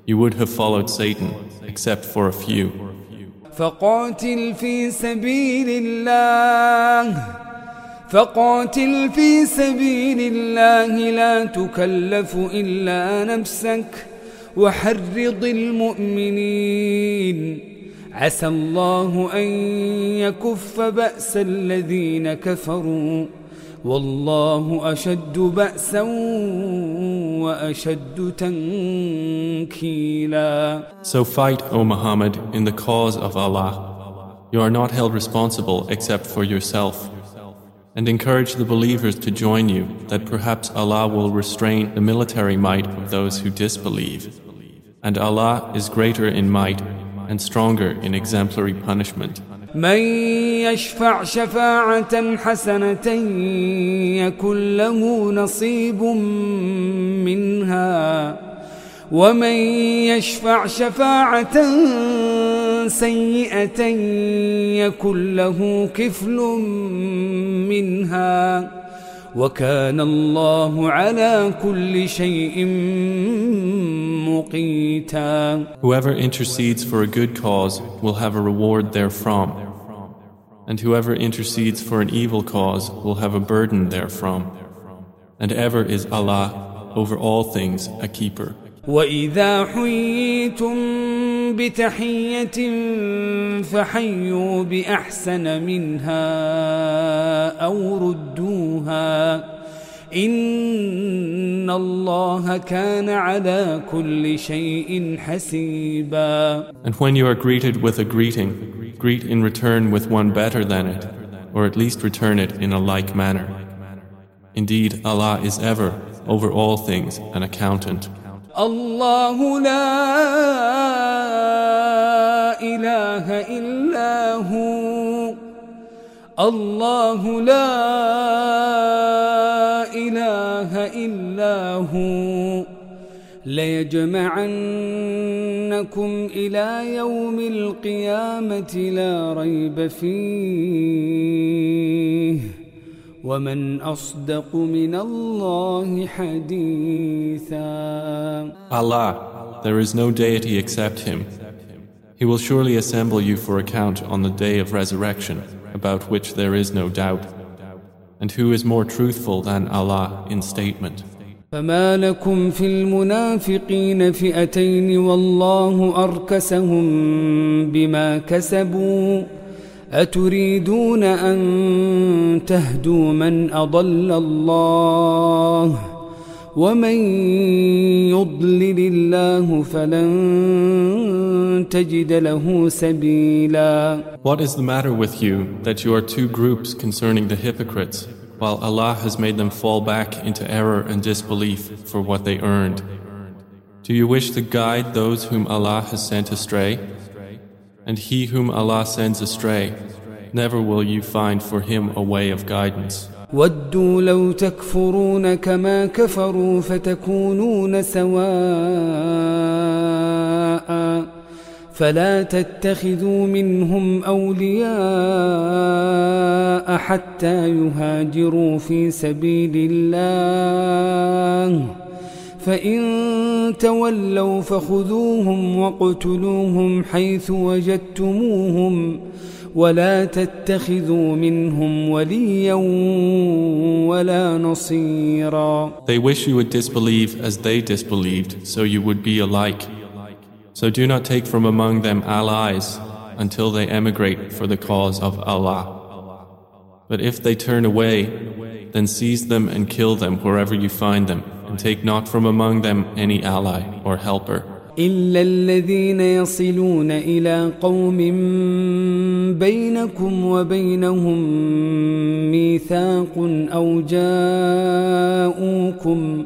you would have followed Satan, except for a few. فقاتل في سبيل الله فقاتل في سبيل الله لا تكلف إلا نفسك وحرض المؤمنين عسى الله أن يكف بأس الذين كفروا والله أشد بأسا وأشد تنكيلا So fight, O Muhammad, in the cause of Allah. You are not held responsible except for yourself. And encourage the believers to join you, that perhaps Allah will restrain the military might of those who disbelieve. And Allah is greater in might and stronger in exemplary punishment. من يشفع شفاعة حسنة يكن له نصيب منها. ومن يشفع شفاعة سيئة يكن له كفل منها. وكان الله على كل شيء مقيتا. Whoever intercedes for a good cause will have a reward therefrom. And whoever intercedes for an evil cause will have a burden therefrom. And ever is Allah over all things a keeper. وإذا حييتم بتحية فحيوا بأحسن منها أو ردوها إن الله كان على كل شيء حسيبا And when you are greeted with a greeting, greet in return with one better than it, or at least return it in a like manner. Indeed, Allah is ever, over all things, an accountant. الله لا إله إلا هو الله لا إله إلا هو ليجمعنكم إلى يوم القيامة لا ريب فيه ومن أصدق من الله حديثا Allah, there is no deity except Him. He will surely assemble you for account on the day of resurrection, about which there is no doubt. And who is more truthful than Allah in statement? فما لكم في المنافقين فئتين والله أركسهم بما كسبوا أتريدون أن تهدوا من أضل الله ومن يضلل الله فلن تجد له سبيلا What is the matter with you that you are two groups concerning the hypocrites? while Allah has made them fall back into error and disbelief for what they earned. Do you wish to guide those whom Allah has sent astray? And he whom Allah sends astray, never will you find for him a way of guidance. ودوا لو تكفرون كما كفروا فتكونون سواء فلا تتخذوا منهم أولياء حتى يهاجروا في سبيل الله فإن تولوا فخذوهم واقتلوهم حيث وجدتموهم ولا تتخذوا منهم وليا ولا نصيرا They wish you would disbelieve as they disbelieved, so you would be alike. So do not take from among them allies until they emigrate for the cause of Allah. But if they turn away, then seize them and kill them wherever you find them, and take not from among them any ally or helper. إلا الذين يصلون إلى قوم بينكم وبينهم ميثاق أو جاءوكم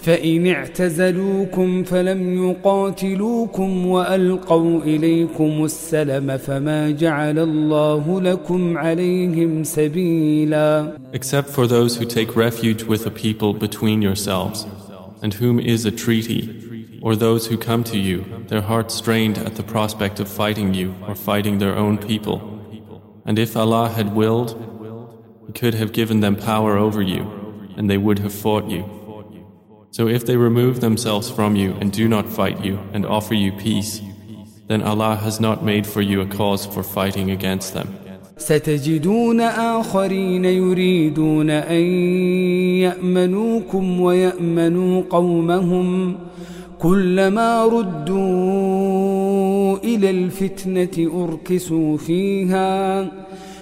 فإن اعتزلوكم فلم يقاتلوكم وألقوا إليكم السلم فما جعل الله لكم عليهم سبيلا Except for those who take refuge with a people between yourselves, and whom is a treaty, or those who come to you, their hearts strained at the prospect of fighting you or fighting their own people. And if Allah had willed, He could have given them power over you, and they would have fought you. So if they remove themselves from you and do not fight you and offer you peace, then Allah has not made for you a cause for fighting against them. ستجدون آخرين يريدون أن يأمنوكم ويأمنوا قومهم كلما ردوا إلى الفتنة أركسوا فيها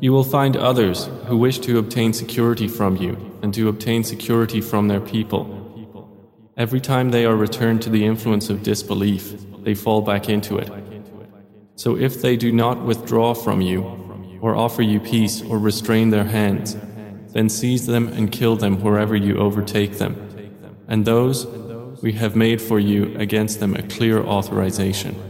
You will find others who wish to obtain security from you and to obtain security from their people. Every time they are returned to the influence of disbelief, they fall back into it. So if they do not withdraw from you, or offer you peace, or restrain their hands, then seize them and kill them wherever you overtake them. And those we have made for you against them a clear authorization.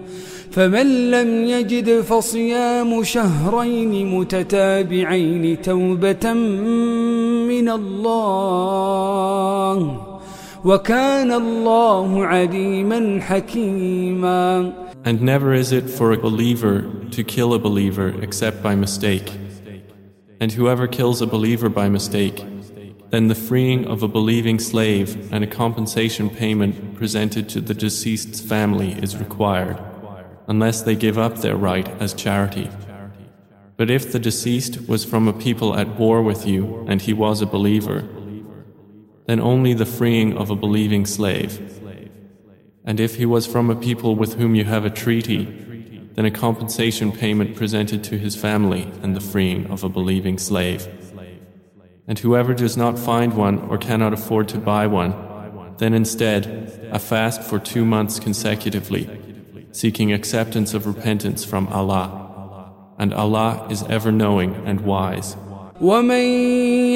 فمن لم يجد فصيام شهرين متتابعين توبة من الله وكان الله عليما حكيما And never is it for a believer to kill a believer except by mistake. And whoever kills a believer by mistake, then the freeing of a believing slave and a compensation payment presented to the deceased's family is required, unless they give up their right as charity. But if the deceased was from a people at war with you and he was a believer, then only the freeing of a believing slave. And if he was from a people with whom you have a treaty, then a compensation payment presented to his family and the freeing of a believing slave. And whoever does not find one or cannot afford to buy one, then instead a fast for two months consecutively, seeking acceptance of repentance from Allah. And Allah is ever knowing and wise. ومن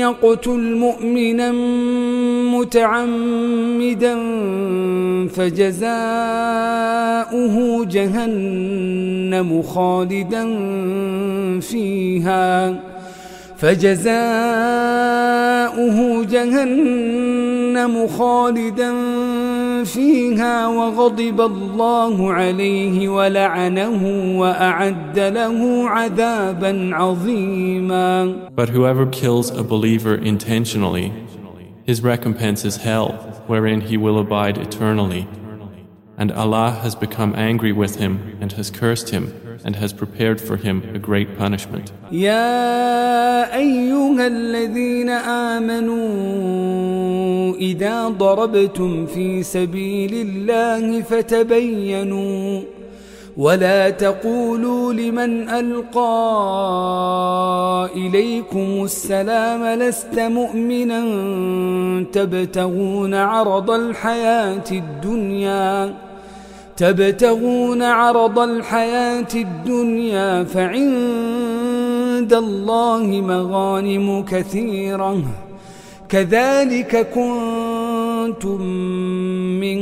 يقتل مؤمنا متعمدا فجزاؤه جهنم خالدا فيها فجزاؤه جهنم خالدا فيها وغضب الله عليه ولعنه وأعد له عذابا عظيما But whoever kills a believer intentionally, his recompense is hell, wherein he will abide eternally. And Allah has become angry with him and has cursed him And has prepared for him a great punishment. يا أيها الذين آمنوا إذا ضربتم في سبيل الله فتبينوا ولا تقولوا لمن ألقى إليكم السلام لست مؤمنا تبتغون عرض الحياة الدنيا تبتغون عرض الحياة الدنيا فعند الله مغانم كثيرة. كذلك كنتم من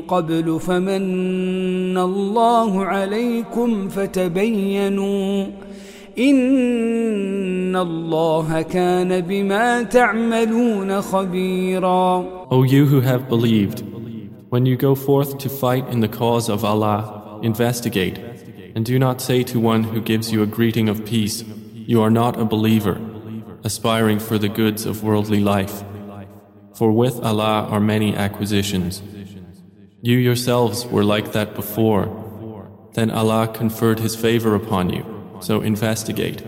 قبل فمن الله عليكم فتبينوا إن الله كان بما تعملون خبيرا. O you who have believed, when you go forth to fight in the cause of Allah, investigate, and do not say to one who gives you a greeting of peace, You are not a believer, aspiring for the goods of worldly life. For with Allah are many acquisitions. You yourselves were like that before. Then Allah conferred His favor upon you, so investigate.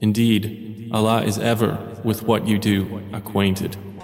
Indeed, Allah is ever with what you do acquainted.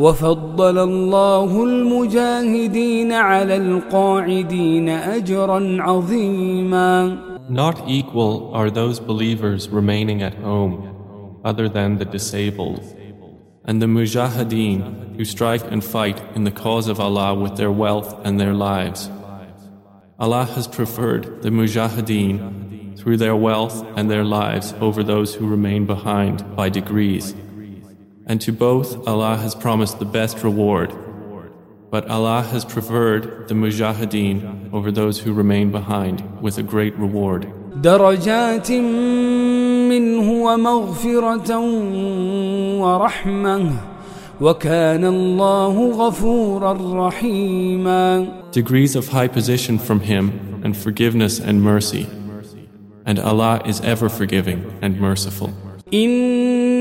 وفضل الله المجاهدين على القاعدين أجرا عظيما Not equal are those believers remaining at home, other than the disabled, and the mujahideen who strike and fight in the cause of Allah with their wealth and their lives. Allah has preferred the mujahideen through their wealth and their lives over those who remain behind by degrees. And to both Allah has promised the best reward. But Allah has preferred the mujahideen over those who remain behind with a great reward. درجات منه ومغفرة ورحمة وكان الله غفورا رحيما Degrees of high position from Him and forgiveness and mercy. And Allah is ever forgiving and merciful. إن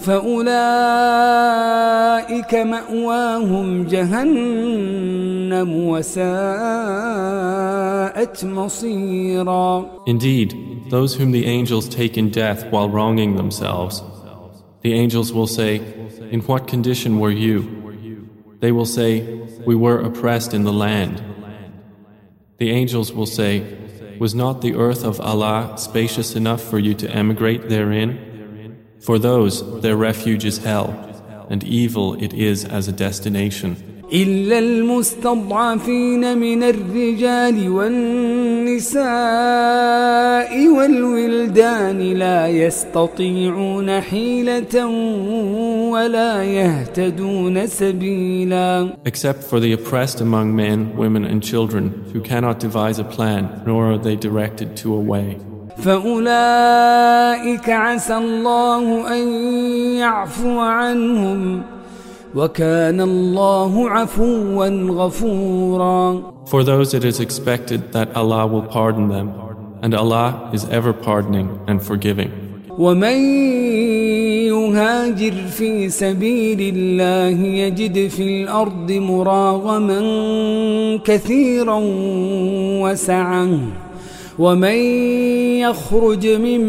فأولئك مأواهم جهنم وساءت مصيرا Indeed, those whom the angels take in death while wronging themselves, the angels will say, In what condition were you? They will say, We were oppressed in the land. The angels will say, Was not the earth of Allah spacious enough for you to emigrate therein? For those, their refuge is hell, and evil it is as a destination. إلا المستضعفين من الرجال والنساء والولدان لا يستطيعون حيلة ولا يهتدون سبيلا Except for the oppressed among men, women, and children who cannot devise a plan, nor are they directed to a way. فأولئك عسى الله أن يعفو عنهم وكان الله عفوا غفورا For those it is expected that Allah will pardon them, and Allah is ever pardoning and forgiving. ومن يهاجر في سبيل الله يجد في الأرض مراغما كثيرا وسعا ومن يخرج من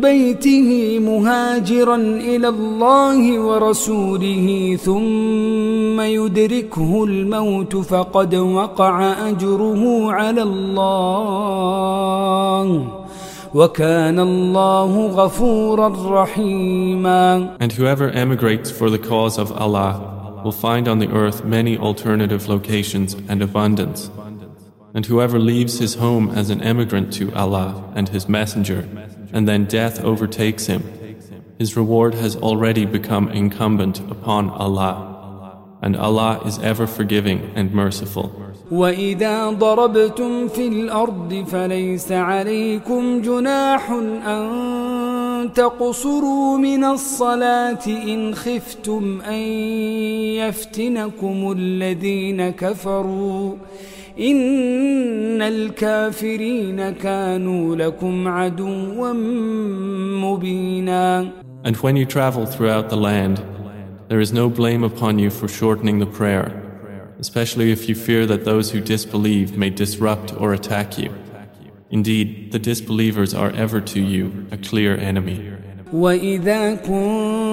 بيته مهاجرا إلى الله ورسوله ثم يدركه الموت فقد وقع اجره على الله وكان الله غفورا رحيما And whoever emigrates for the cause of Allah will find on the earth many alternative locations and abundance. And whoever leaves his home as an emigrant to Allah and His Messenger, and then death overtakes him, his reward has already become incumbent upon Allah. And Allah is ever forgiving and merciful. وإذا ضربتم في الأرض فليس عليكم جناح أن تقصروا من الصلاة إن خفتم أن يفتنكم الذين كفروا إن الكافرين كانوا لكم عدوا مبينا And when you travel throughout the land, there is no blame upon you for shortening the prayer, especially if you fear that those who disbelieve may disrupt or attack you. Indeed, the disbelievers are ever to you a clear enemy. وإذا كنت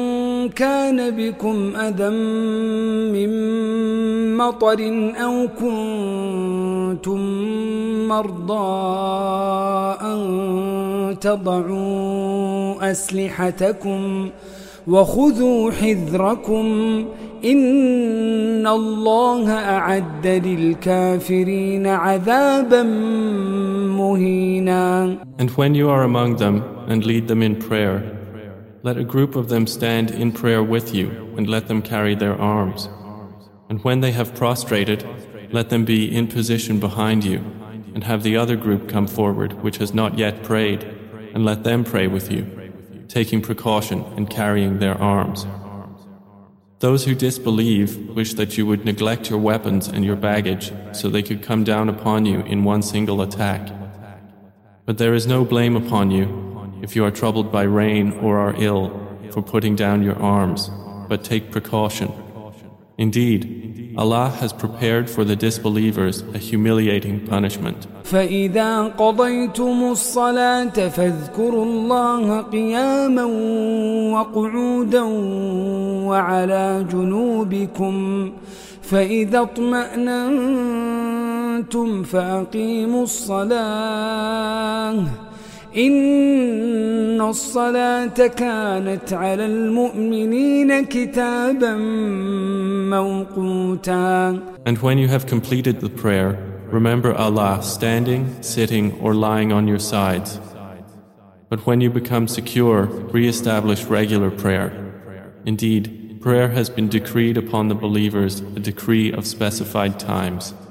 كان بكم أذى من مطر أو كنتم مرضى أن تضعوا أسلحتكم وخذوا حذركم إن الله أعد للكافرين عذابا مهينا. And when you are among them and lead them in prayer, let a group of them stand in prayer with you and let them carry their arms. And when they have prostrated, let them be in position behind you and have the other group come forward which has not yet prayed and let them pray with you, taking precaution and carrying their arms. Those who disbelieve wish that you would neglect your weapons and your baggage so they could come down upon you in one single attack. But there is no blame upon you if you are troubled by rain or are ill for putting down your arms, but take precaution. Indeed, Allah has prepared for the disbelievers a humiliating punishment. فإذا قضيتم الصلاة فاذكروا الله قياما وقعودا وعلى جنوبكم فإذا اطمأننتم فأقيموا الصلاة إن الصلاة كانت على المؤمنين كتابا موقوتا And when you have completed the prayer, remember Allah standing, sitting, or lying on your sides. But when you become secure, re-establish regular prayer. Indeed, prayer has been decreed upon the believers a decree of specified times.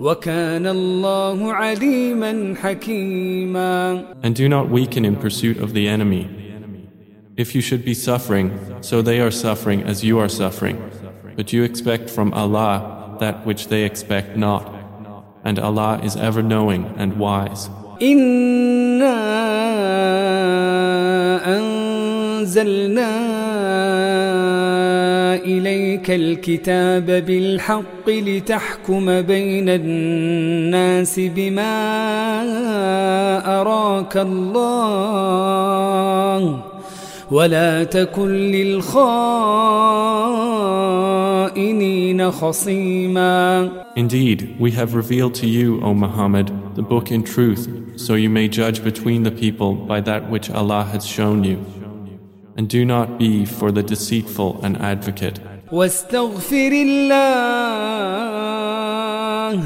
وكان الله عليما حكيما And do not weaken in pursuit of the enemy. If you should be suffering, so they are suffering as you are suffering. But you expect from Allah that which they expect not. And Allah is ever knowing and wise. إنا أنزلنا إليك الكتاب بالحق لتحكم بين الناس بما أراك الله ولا تكن للخائنين خصيما Indeed, we have revealed to you, O Muhammad, the book in truth, so you may judge between the people by that which Allah has shown you. And do not be for the deceitful an advocate. واستغفر الله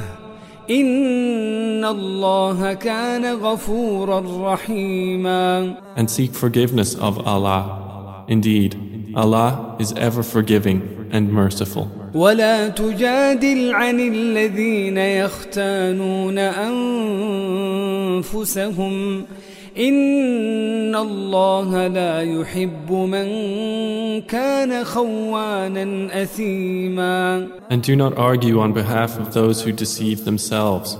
إن الله كان غفورا رحيما And seek forgiveness of Allah. Indeed, Allah is ever forgiving and merciful. ولا تجادل عن الذين يختانون أنفسهم إن الله لا يحب من كان خوانا أثيما And do not argue on behalf of those who deceive themselves.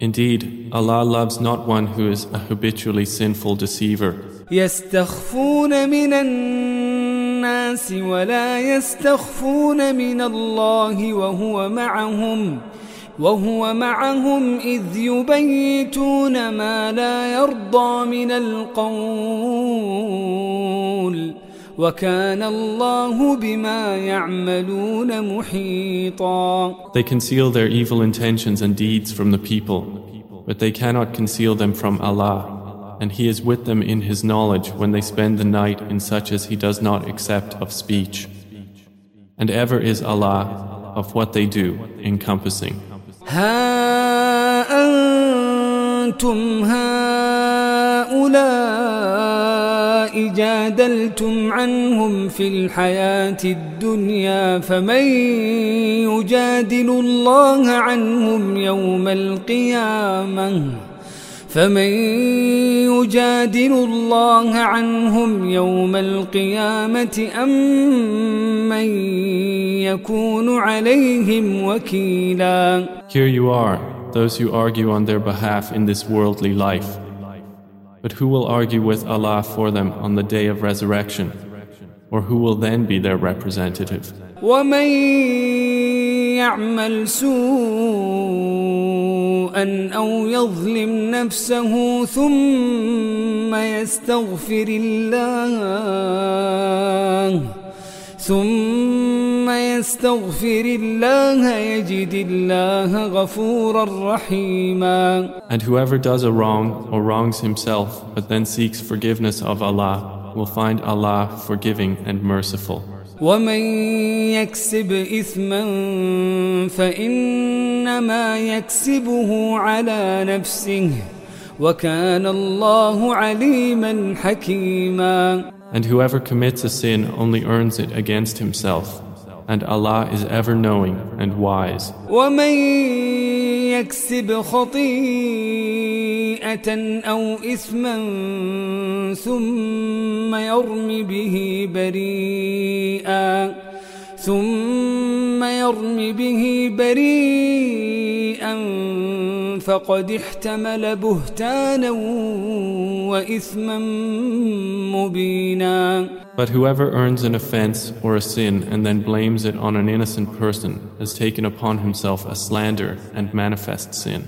Indeed, Allah loves not one who is a habitually sinful deceiver. يستخفون من الناس ولا يستخفون من الله وهو معهم وهو معهم إذ يبيتون ما لا يرضى من القول وكان الله بما يعملون محيطا They conceal their evil intentions and deeds from the people, but they cannot conceal them from Allah. And He is with them in His knowledge when they spend the night in such as He does not accept of speech. And ever is Allah of what they do encompassing. ها أنتم هؤلاء جادلتم عنهم في الحياة الدنيا فمن يجادل الله عنهم يوم القيامة؟ فمن يجادل الله عنهم يوم القيامة أم من يكون عليهم وكيلا Here you are, those who argue on their behalf in this worldly life. But who will argue with Allah for them on the day of resurrection? Or who will then be their representative? ومن يعمل سوءا أو يظلم نفسه ثم يستغفر الله ثم يستغفر الله يجد الله غفورا رحيما And whoever does a wrong or wrongs himself but then seeks forgiveness of Allah will find Allah forgiving and merciful. ومن يكسب إثما فإنما يكسبه على نفسه وكان الله عليما حكيما And whoever commits a sin only earns it against himself. And Allah is ever knowing and wise. ومن يكسب خطيئة أو إثما ثم يرم به بريئا ثم يرم به بريئا فقد احتمل بهتانا وإثما مبينا But whoever earns an offense or a sin and then blames it on an innocent person has taken upon himself a slander and manifest sin.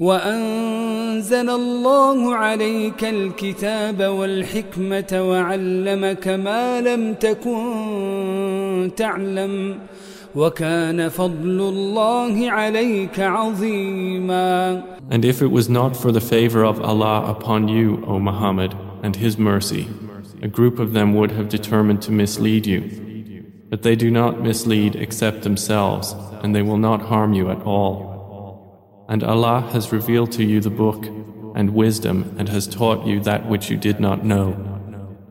وأنزل الله عليك الكتاب والحكمة وعلمك ما لم تكن تعلم وكان فضل الله عليك عظيما And if it was not for the favor of Allah upon you, O Muhammad, and His mercy, a group of them would have determined to mislead you. But they do not mislead except themselves, and they will not harm you at all. And Allah has revealed to you the book and wisdom and has taught you that which you did not know.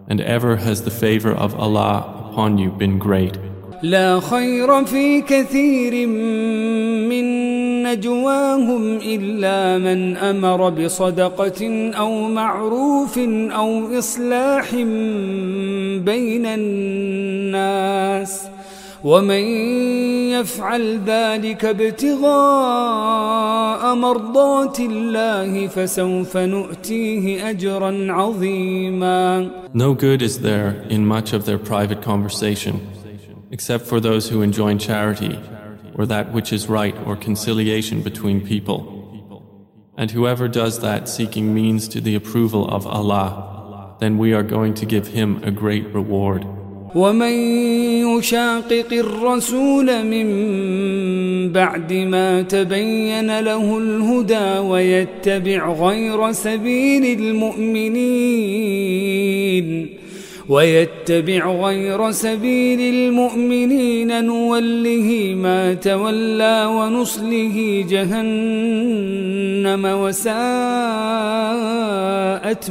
And ever has the favor of Allah upon you been great. لا خير في كثير من نجواهم إلا من أمر بصدقة أو معروف أو إصلاح بين الناس ومن يفعل ذلك ابتغاء مرضات الله فسوف نؤتيه أجرا عظيما No good is there in much of their private conversation, except for those who enjoin charity, or that which is right or conciliation between people. And whoever does that seeking means to the approval of Allah, then we are going to give him a great reward. ومن يشاقق الرسول من بعد ما تبين له الهدى ويتبع غير سبيل المؤمنين ويتبع غير سبيل المؤمنين نوله ما تولى ونصله جهنم وساءت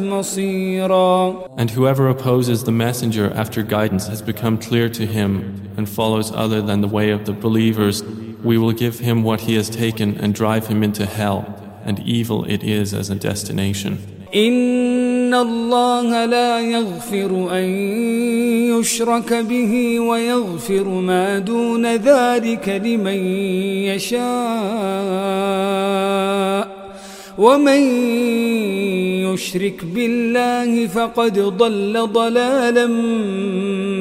مصيرا And whoever opposes the messenger after guidance has become clear to him and follows other than the way of the believers, we will give him what he has taken and drive him into hell, and evil it is as a destination. إن الله لا يغفر أن يشرك به ويغفر ما دون ذلك لمن يشاء ومن يشرك بالله فقد ضل ضلالا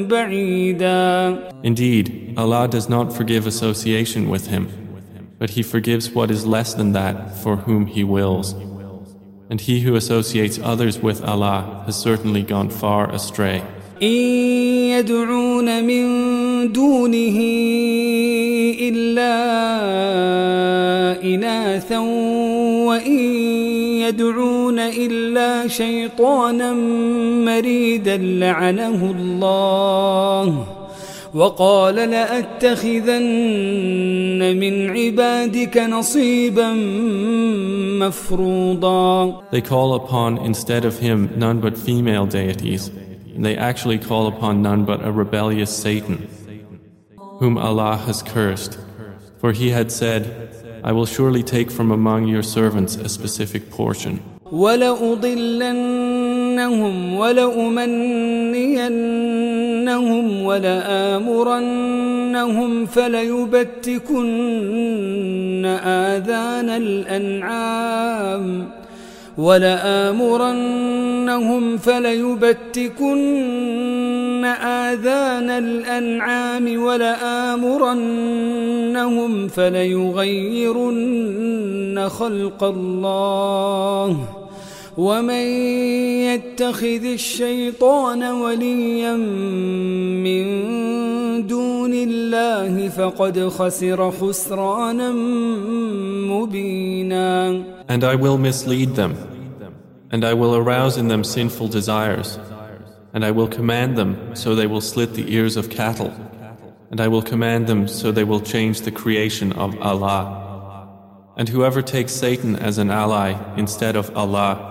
بعيدا Indeed, Allah does not forgive association with him, but He forgives what is less than that for whom He wills. And he who associates others with Allah has certainly gone far astray. إن يدعون من دونه إلا إناثا وإن يدعون إلا شيطانا مريدا لعنه الله وقال لأتخذن من عبادك نصيبا مفروضا They call upon instead of him none but female deities, and they actually call upon none but a rebellious Satan, whom Allah has cursed. For he had said, I will surely take from among your servants a specific portion. ولأضلنهم ولأمنينهم ولآمرنهم فليبتكن آذان الأنعام ولآمرنهم فليبتكن آذان الأنعام ولآمرنهم فليغيرن خلق الله ومن يتخذ الشيطان وليا من دون الله فقد خسر خسرانا مبينا And I will mislead them. And I will arouse in them sinful desires. And I will command them so they will slit the ears of cattle. And I will command them so they will change the creation of Allah. And whoever takes Satan as an ally instead of Allah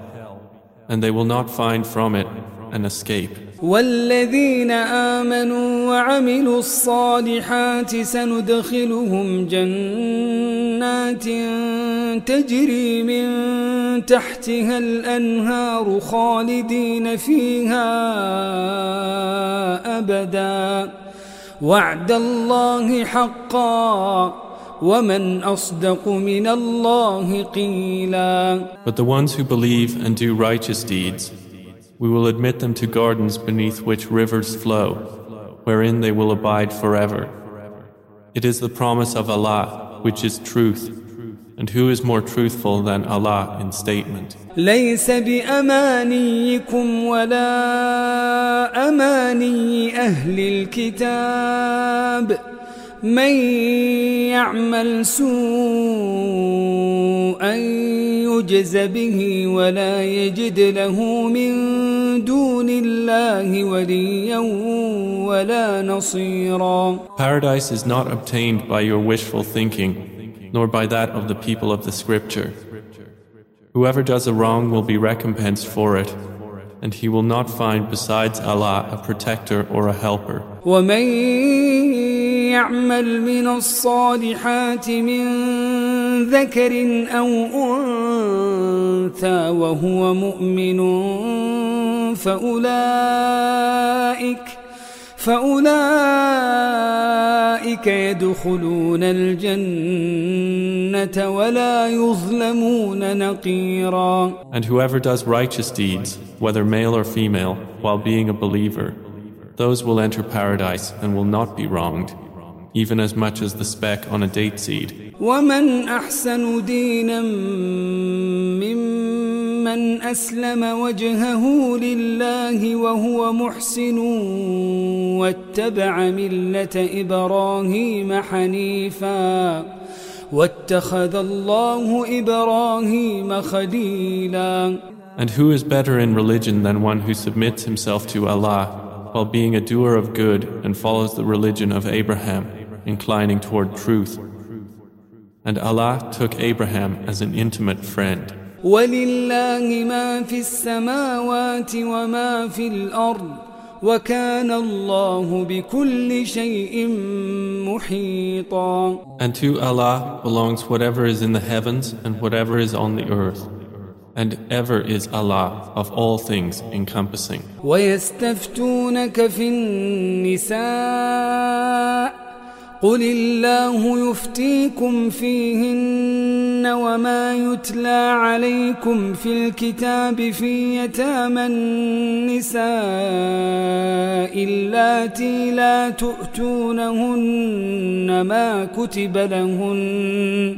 and they will not find from it an escape. والذين آمنوا وعملوا الصالحات سندخلهم جنات تجري من تحتها الأنهار خالدين فيها أبدا وعد الله حقا ومن أصدق من الله قيلا But the ones who believe and do righteous deeds We will admit them to gardens beneath which rivers flow, wherein they will abide forever. It is the promise of Allah, which is truth. And who is more truthful than Allah in statement? ليس بأمانيكم ولا أماني أهل الكتاب من يعمل سوءا يجز به ولا يجد له من دون الله وليا ولا نصيرا Paradise is not obtained by your wishful thinking, nor by that of the people of the scripture. Whoever does a wrong will be recompensed for it, and he will not find besides Allah a protector or a helper. ومن يعمل من الصالحات من ذكر أو أنثى وهو مؤمن فأولئك فأولئك يدخلون الجنة ولا يظلمون نقيرا. And whoever does righteous deeds, whether male or female, while being a believer, those will enter paradise and will not be wronged, even as much as the speck on a date seed. ومن أحسن دينا ممن أسلم وجهه لله وهو محسن واتبع ملة إبراهيم حنيفا واتخذ الله إبراهيم خليلا And who is better in religion than one who submits himself to Allah while being a doer of good and follows the religion of Abraham, inclining toward truth? And Allah took Abraham as an intimate friend. ولله ما في السماوات وما في الأرض وكان الله بكل شيء محيطا And to Allah belongs whatever is in the heavens and whatever is on the earth. And ever is Allah of all things encompassing. ويستفتونك في النساء قل الله يفتيكم فيهن وما يتلى عليكم في الكتاب في يتامى النساء اللاتي لا تؤتونهن ما كتب لهن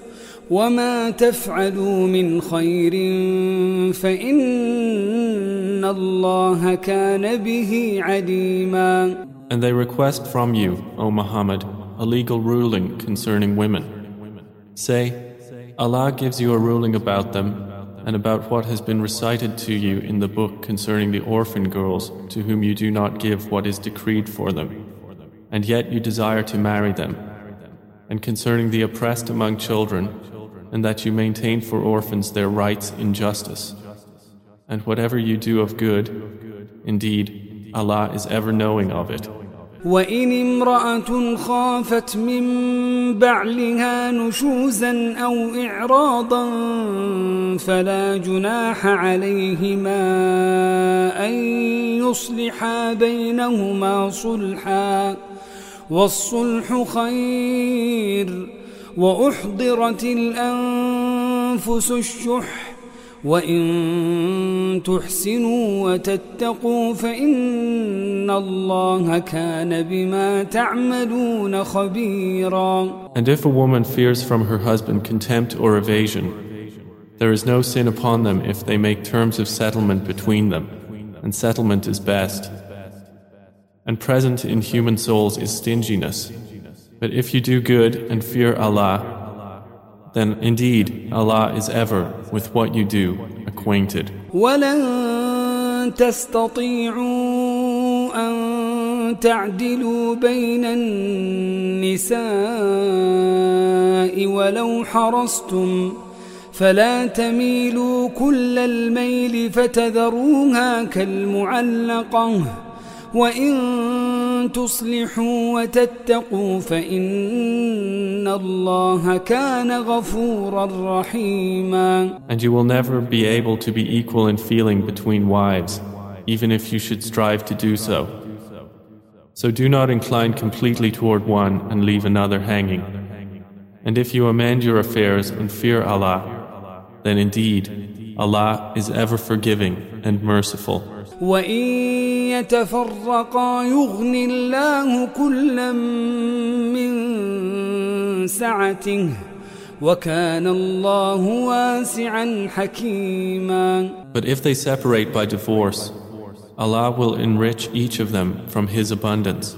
وما تفعلوا من خير فإن الله كان به عليما And they request from you, O Muhammad, a legal ruling concerning women. Say, Allah gives you a ruling about them and about what has been recited to you in the book concerning the orphan girls to whom you do not give what is decreed for them, and yet you desire to marry them, and concerning the oppressed among children, and that you maintain for orphans their rights in justice. And whatever you do of good, indeed, Allah is ever knowing of it. وإن امرأة خافت من بعلها نشوزا أو إعراضا فلا جناح عليهما أن يصلحا بينهما صلحا والصلح خير وأحضرت الأنفس الشح وإن تحسنوا وتتقوا فإن الله كان بما تعملون خبيرا And if a woman fears from her husband contempt or evasion, there is no sin upon them if they make terms of settlement between them, and settlement is best. And present in human souls is stinginess. But if you do good and fear Allah, then indeed Allah is ever with what you do acquainted. ولن تستطيعوا أن تعدلوا بين النساء ولو حرصتم فلا تميلوا كل الميل فتذروها كالمعلقة وإن تصلحوا وتتقوا فإن الله كان غفورا رحيما And you will never be able to be equal in feeling between wives, even if you should strive to do so. So do not incline completely toward one and leave another hanging. And if you amend your affairs and fear Allah, then indeed Allah is ever forgiving and merciful. وإن يتفرقا يغن الله كلا من سعته وكان الله واسعا حكيما But if they separate by divorce, Allah will enrich each of them from His abundance.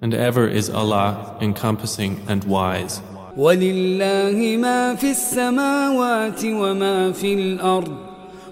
And ever is Allah encompassing and wise. ولله ما في السماوات وما في الأرض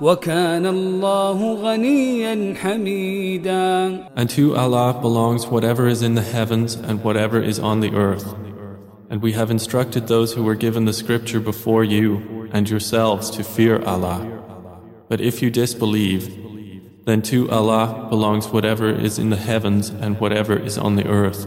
وكان الله غنيا حميدا And to Allah belongs whatever is in the heavens and whatever is on the earth. And we have instructed those who were given the scripture before you and yourselves to fear Allah. But if you disbelieve, then to Allah belongs whatever is in the heavens and whatever is on the earth.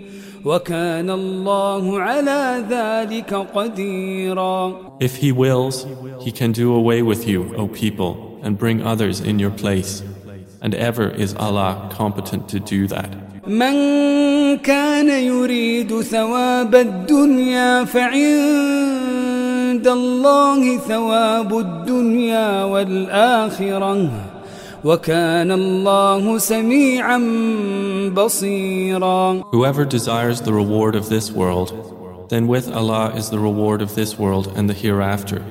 وكان الله على ذلك قديرا If He wills, He can do away with you, O people, and bring others in your place. And ever is Allah competent to do that. من كان يريد ثواب الدنيا فعند الله ثواب الدنيا والآخرة وكان الله سميعا بصيرا Whoever desires the reward of this world, then with Allah is the reward of this world and the hereafter.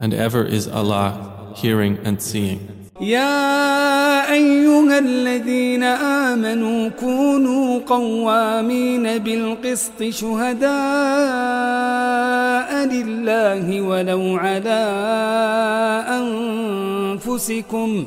And ever is Allah hearing and seeing. يا أيها الذين آمنوا كونوا قوامين بالقسط شهداء لله ولو على أنفسكم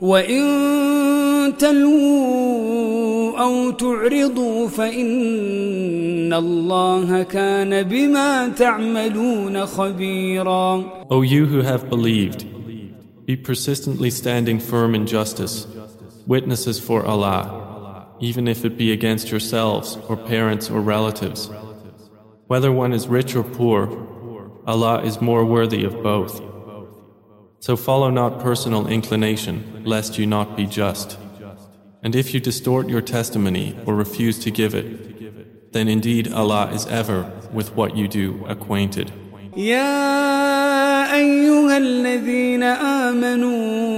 وإن تلووا أو تعرضوا فإن الله كان بما تعملون خبيرا O you who have believed, be persistently standing firm in justice, witnesses for Allah, even if it be against yourselves or parents or relatives. Whether one is rich or poor, Allah is more worthy of both. So follow not personal inclination, lest you not be just. And if you distort your testimony or refuse to give it, then indeed Allah is ever with what you do acquainted. يا أيها الذين آمنوا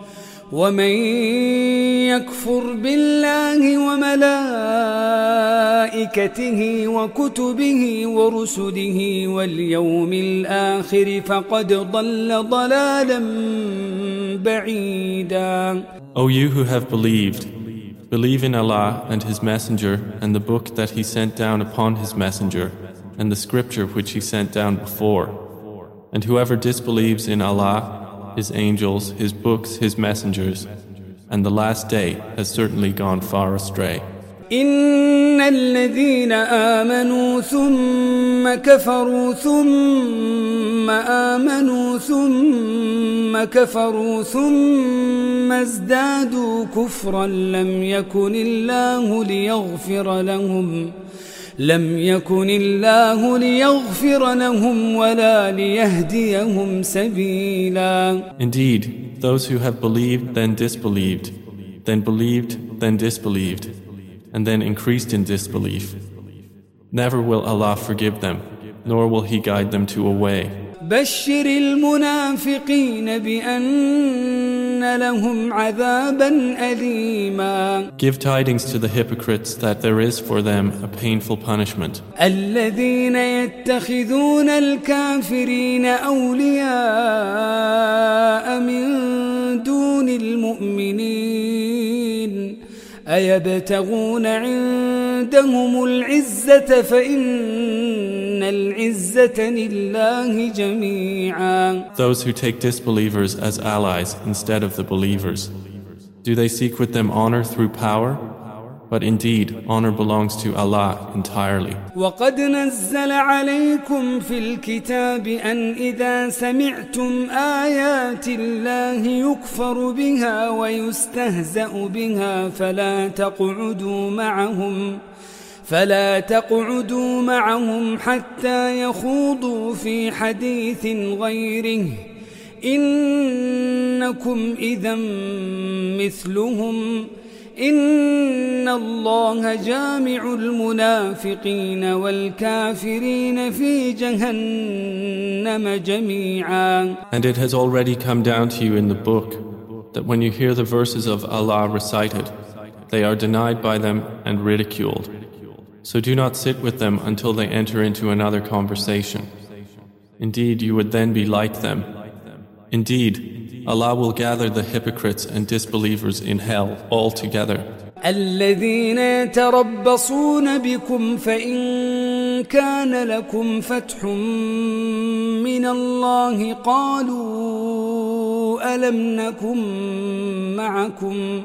ومن يكفر بالله وملائكته وكتبه ورسله واليوم الآخر فقد ضل ضلالا بعيدا O you who have believed, believe in Allah and His Messenger and the book that He sent down upon His Messenger and the scripture which He sent down before. And whoever disbelieves in Allah, His angels, His books, His messengers, and the last day has certainly gone far astray. إن الذين آمنوا ثم كفروا ثم آمنوا ثم كفروا ثم ازدادوا كفرا لم يكن الله ليغفر لهم لم يكن الله ليغفر لهم ولا ليهديهم سبيلا Indeed, those who have believed then disbelieved, then believed then disbelieved, and then increased in disbelief. Never will Allah forgive them, nor will He guide them to a way. بشر المنافقين بأن لهم عذابا أليما Give tidings to the hypocrites that there is for them a painful punishment. الذين يتخذون الكافرين أولياء من دون المؤمنين أيبتغون عندهم العزة فإن العزة لله جميعا Those who take disbelievers as allies instead of the believers. Do they seek with them honor through power? But indeed, honor belongs to Allah entirely. وقد نزل عليكم في الكتاب أن إذا سمعتم آيات الله يكفر بها ويستهزأ بها فلا تقعدوا معهم فلا تقعدوا معهم حتى يخوضوا في حديث غيره إنكم إذا مثلهم إن الله جامع المنافقين والكافرين في جهنم جميعا And it has already come down to you in the book that when you hear the verses of Allah recited, they are denied by them and ridiculed. So do not sit with them until they enter into another conversation. Indeed, you would then be like them. Indeed, Allah will gather the hypocrites and disbelievers in hell all together. الذين يتربصون بكم فإن كان لكم فتح من الله قالوا ألم نكن معكم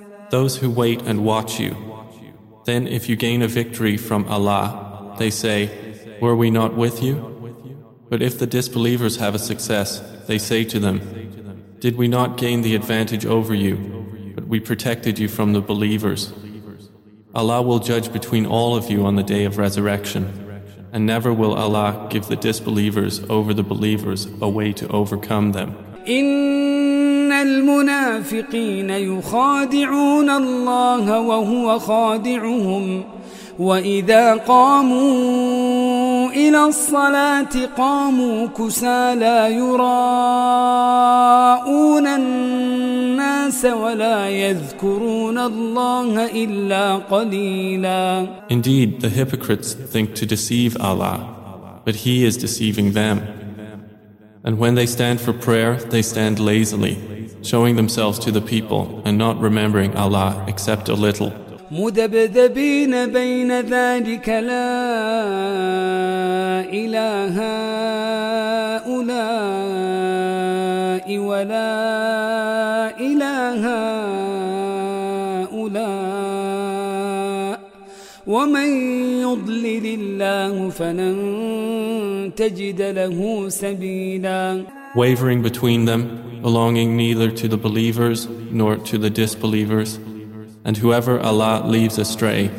Those who wait and watch you. Then, if you gain a victory from Allah, they say, Were we not with you? But if the disbelievers have a success, they say to them, Did we not gain the advantage over you, but we protected you from the believers? Allah will judge between all of you on the day of resurrection, and never will Allah give the disbelievers over the believers a way to overcome them. إن المنافقين يخادعون الله وهو خادعهم وإذا قاموا إلى الصلاة قاموا كسى لا يراءون الناس ولا يذكرون الله إلا قليلا Indeed, the hypocrites think to deceive Allah, but He is deceiving them. And when they stand for prayer, they stand lazily, showing themselves to the people and not remembering Allah except a little. مذبذبين بين ذلك لا إله هؤلاء ولا إله هؤلاء ومن يضلل الله فلن تجد له سبيلا Wavering between them, belonging neither to the believers nor to the disbelievers. And whoever Allah leaves astray,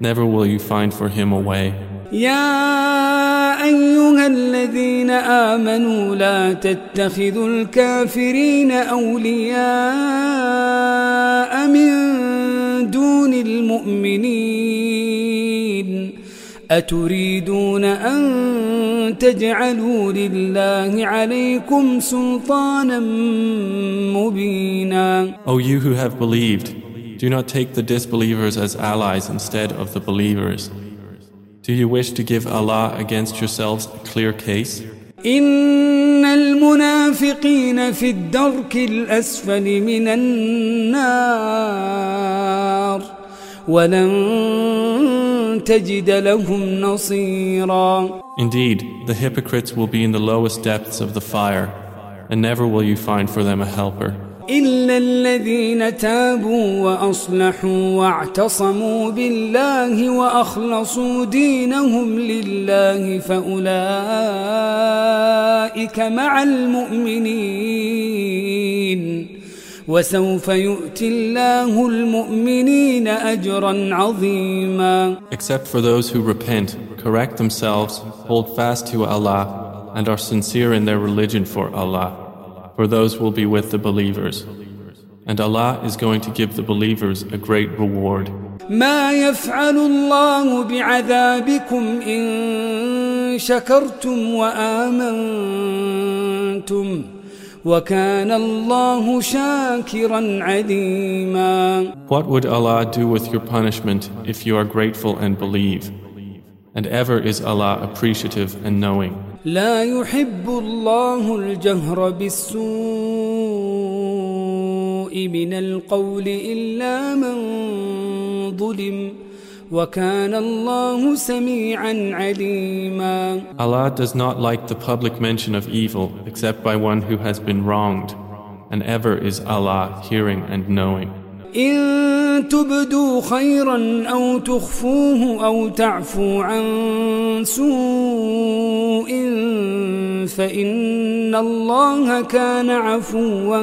never will you find for him a way. يا أيها الذين آمنوا لا تتخذوا الكافرين أولياء من دون المؤمنين أتريدون أن تجعلوا لله عليكم سلطانا مبينا O you who have believed, do not take the disbelievers as allies instead of the believers. Do you wish to give Allah against yourselves a clear case? إن المنافقين في الدرك الأسفل من النار ولن تجد لهم نصيرا Indeed, the hypocrites will be in the lowest depths of the fire, and never will you find for them a helper. إلا الذين تابوا وأصلحوا واعتصموا بالله وأخلصوا دينهم لله فأولئك مع المؤمنين وسوف يؤتي الله المؤمنين أجرا عظيما Except for those who repent, correct themselves, hold fast to Allah, and are sincere in their religion for Allah. For those will be with the believers. And Allah is going to give the believers a great reward. ما يفعل الله بعذابكم إن شكرتم وآمنتم وكان الله شاكرا عليما What would Allah do with your punishment if you are grateful and believe? And ever is Allah appreciative and knowing. لا يحب الله الجهر بالسوء من القول إلا من ظلم وكان الله سميعا عليما Allah does not like the public mention of evil except by one who has been wronged. And ever is Allah hearing and knowing. إن تبدوا خيرا أو تخفوه أو تعفو عن سوء فإن الله كان عفوا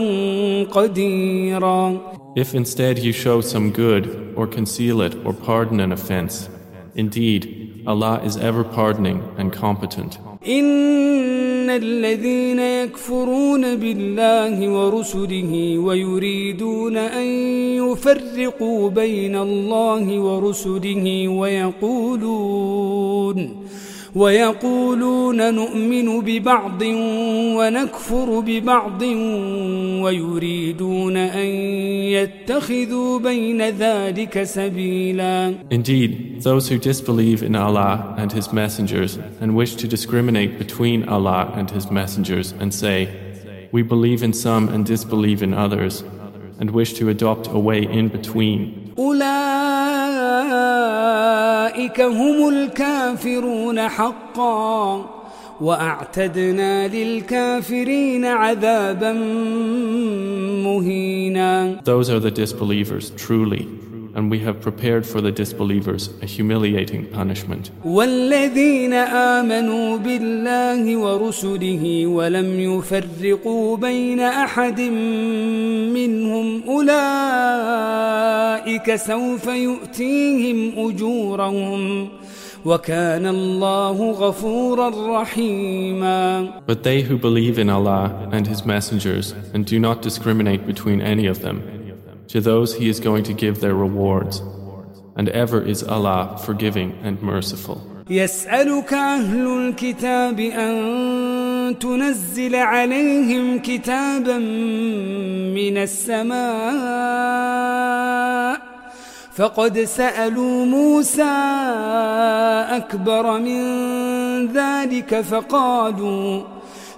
قديرا If instead you show some good, or conceal it, or pardon an offense, indeed, Allah is ever pardoning and competent. إن الذين يكفرون بالله ورسله ويريدون أن يفرقوا بين الله ورسله ويقولون ويقولون نؤمن ببعض ونكفر ببعض ويريدون أن يتخذوا بين ذلك سبيلا Indeed, those who disbelieve in Allah and His messengers and wish to discriminate between Allah and His messengers and say, We believe in some and disbelieve in others, and wish to adopt a way in between. أولئك هم الكافرون حقا وأعتدنا للكافرين عذابا مهينا Those are the disbelievers, truly. and we have prepared for the disbelievers a humiliating punishment. والذين آمنوا بالله ورسله ولم يفرقوا بين أحد منهم أولئك سوف يؤتيهم أجورهم وكان الله غفورا رحيما But they who believe in Allah and His messengers and do not discriminate between any of them, to those He is going to give their rewards. And ever is Allah forgiving and merciful. يسألك أهل الكتاب أن تنزل عليهم كتابا من السماء فقد سألوا موسى أكبر من ذلك فقالوا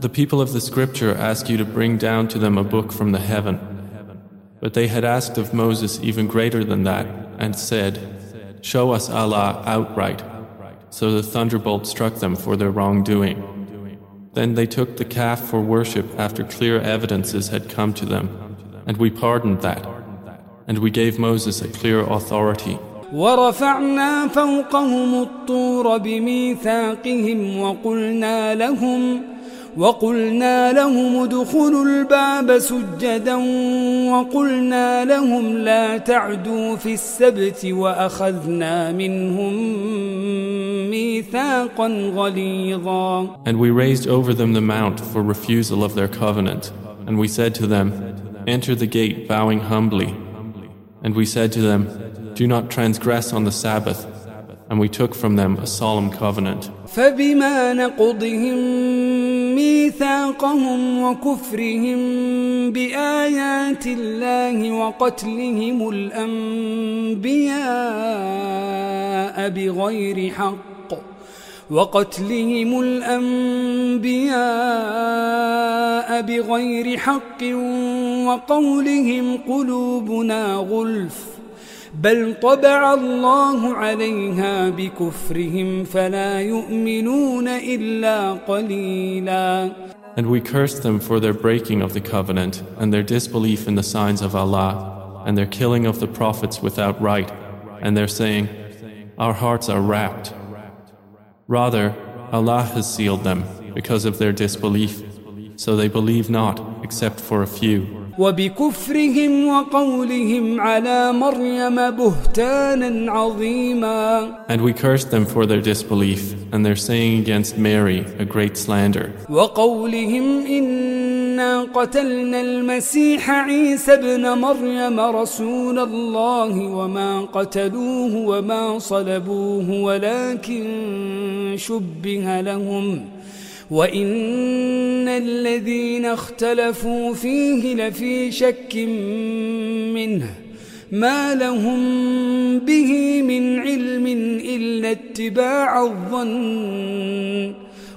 The people of the scripture ask you to bring down to them a book from the heaven. But they had asked of Moses even greater than that and said, Show us Allah outright. So the thunderbolt struck them for their wrongdoing. Then they took the calf for worship after clear evidences had come to them, and we pardoned that, and we gave Moses a clear authority. ورفعنا فوقهم الطور بميثاقهم وقلنا لهم وقلنا لهم ادخلوا الباب سجدا وقلنا لهم لا تعدوا في السبت وأخذنا منهم ميثاقا غليظا And we raised over them the mount for refusal of their covenant. And we said to them, Enter the gate bowing humbly. And we said to them, Do not transgress on the Sabbath. And we took from them a solemn covenant. فبما نقضهم ميثاقهم وكفرهم بآيات الله وقتلهم الأنبياء بغير حق وقتلهم الأنبياء بغير حق وقولهم قلوبنا غلف بل طبع الله عليها بكفرهم فلا يؤمنون إلا قليلا And we cursed them for their breaking of the covenant and their disbelief in the signs of Allah and their killing of the prophets without right and their saying, Our hearts are wrapped. Rather, Allah has sealed them because of their disbelief, so they believe not except for a few. وبكفرهم وقولهم على مريم بهتانا عظيما And we cursed them for their disbelief and their saying against Mary a great slander. وقولهم إنا قتلنا المسيح عيسى ابن مريم رسول الله وما قتلوه وما صلبوه ولكن شبه لهم وإن الذين اختلفوا فيه لفي شك منه ما لهم به من علم إلا اتباع الظن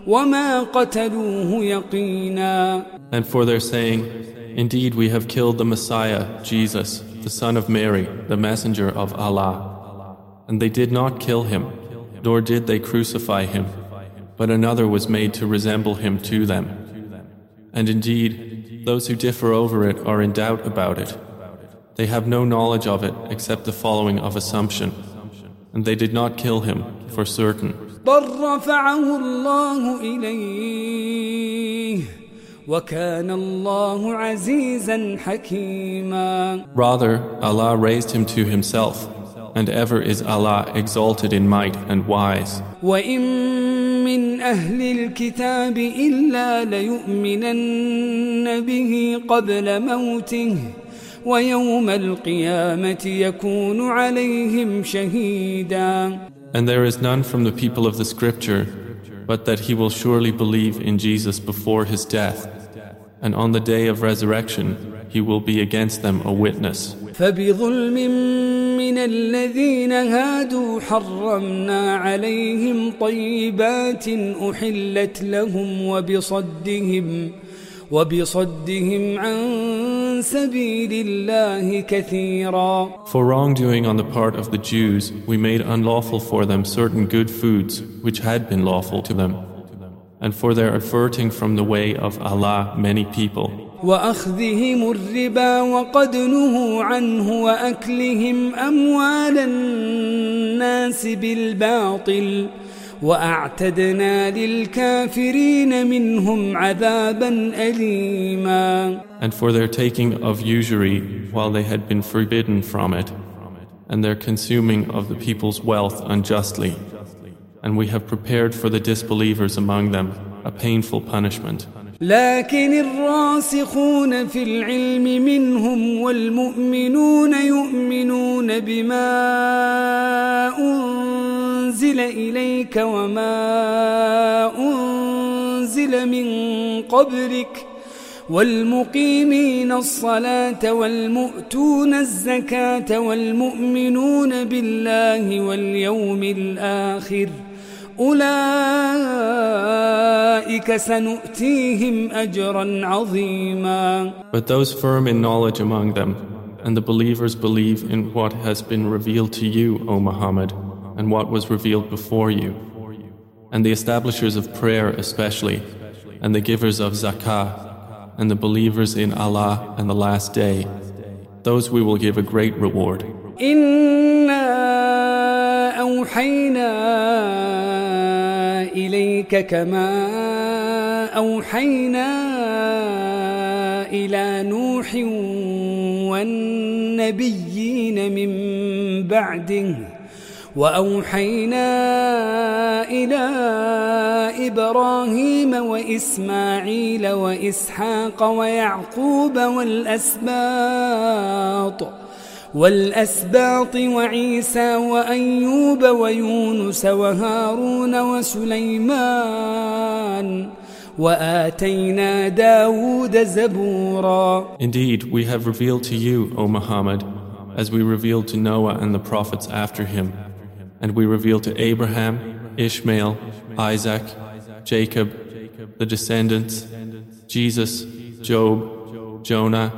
وما قتلوه يقينا And for their saying, Indeed, we have killed the Messiah, Jesus, the son of Mary, the messenger of Allah. And they did not kill him, nor did they crucify him, but another was made to resemble him to them. And indeed, those who differ over it are in doubt about it. They have no knowledge of it except the following of assumption. And they did not kill him, for certain. Rather, Allah raised him to himself, and ever is Allah exalted in might and wise. من أهل الكتاب إلا ليؤمنن به قبل موته ويوم القيامة يكون عليهم شهيدا And there is none from the people of the scripture, but that he will surely believe in Jesus before his death. And on the day of resurrection, he will be against them a witness. فبظلم من الذين هادوا حرمنا عليهم طيبات أحلت لهم وبصدهم وبصدهم عن سبيل الله كثيرا For wrongdoing on the part of the Jews, we made unlawful for them certain good foods which had been lawful to them, and for their averting from the way of Allah many people. وأخذهم الربا وقد نهوا عنه وأكلهم أموال الناس بالباطل وأعتدنا للكافرين منهم عذابا أليما And for their taking of usury while they had been forbidden from it and their consuming of the people's wealth unjustly. And we have prepared for the disbelievers among them a painful punishment. لكن الراسخون في العلم منهم والمؤمنون يؤمنون بما أنزل إليك وما أنزل من قبلك والمقيمين الصلاة والمؤتون الزكاة والمؤمنون بالله واليوم الآخر أولئك سنؤتيهم أجرا عظيما But those firm in knowledge among them, and the believers believe in what has been revealed to you, O Muhammad, and what was revealed before you, and the establishers of prayer especially, and the givers of zakah, and the believers in Allah and the Last Day, those we will give a great reward. إنا أوحينا إليك كما أوحينا إلى نوح والنبيين من بعده وأوحينا إلى إبراهيم وإسماعيل وإسحاق ويعقوب والأسباط. والأسباط وعيسى وأيوب ويونس وهارون وسليمان وآتينا داود زبورا Indeed, we have revealed to you, O Muhammad, as we revealed to Noah and the prophets after him, and we revealed to Abraham, Ishmael, Isaac, Jacob, the descendants, Jesus, Job, Jonah,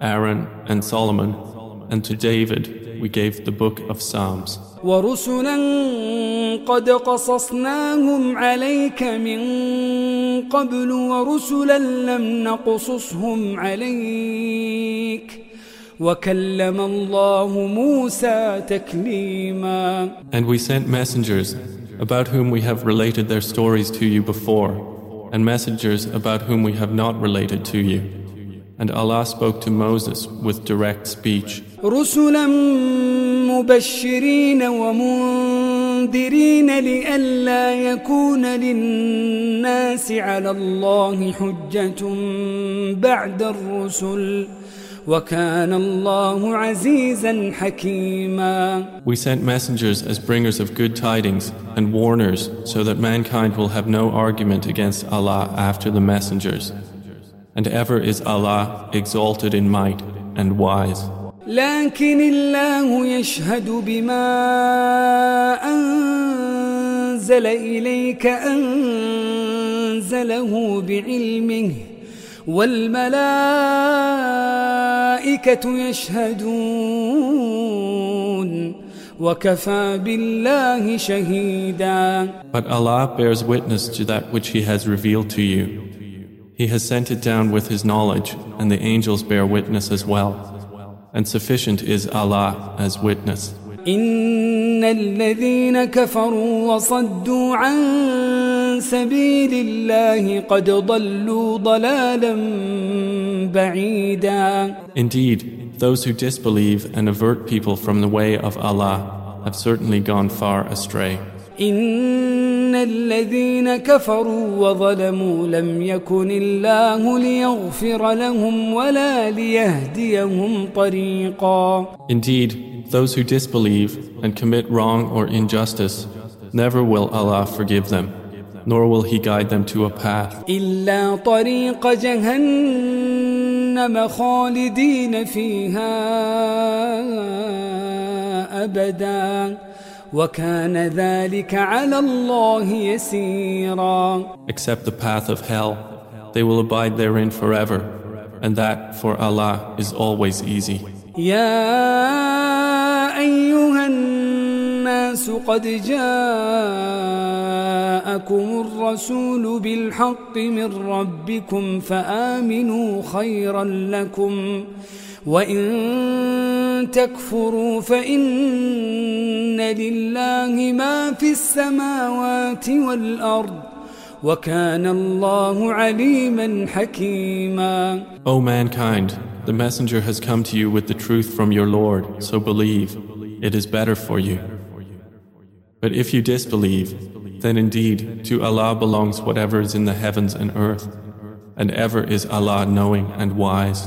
Aaron, and Solomon, and to David we gave the book of Psalms. ورسلا قد قصصناهم عليك من قبل ورسلا لم نقصصهم عليك وكلم الله موسى تكليما And we sent messengers about whom we have related their stories to you before, and messengers about whom we have not related to you. And Allah spoke to Moses with direct speech. رسلا مبشرين ومنذرين لئلا يكون للناس على الله حجة بعد الرسل وكان الله عزيزا حكيما We sent messengers as bringers of good tidings and warners so that mankind will have no argument against Allah after the messengers. And ever is Allah exalted in might and wise. لكن الله يشهد بما أنزل إليك أنزله بعلمه والملائكة يشهدون وكفى بالله شهيدا But Allah bears witness to that which He has revealed to you. He has sent it down with His knowledge, and the angels bear witness as well. And sufficient is Allah as witness. إن الذين كفروا وصدوا عن سبيل الله قد ضلوا ضلالا بعيدا Indeed, those who disbelieve and avert people from the way of Allah have certainly gone far astray. إن الذين كفروا وظلموا لم يكن الله ليغفر لهم ولا ليهديهم طريقا Indeed, those who disbelieve and commit wrong or injustice, never will Allah forgive them, nor will He guide them to a path, إلا طريق جهنم خالدين فيها أبدا وكان ذلك على الله يسيرا Except the path of hell, they will abide therein forever, and that for Allah is always easy. يا أيها الناس قد جاءكم الرسول بالحق من ربكم فآمنوا خيرا لكم وإن تكفروا فإن لله ما في السماوات والأرض وكان الله عليما حكيما O mankind, the messenger has come to you with the truth from your Lord, so believe, it is better for you. But if you disbelieve, then indeed to Allah belongs whatever is in the heavens and earth, and ever is Allah knowing and wise.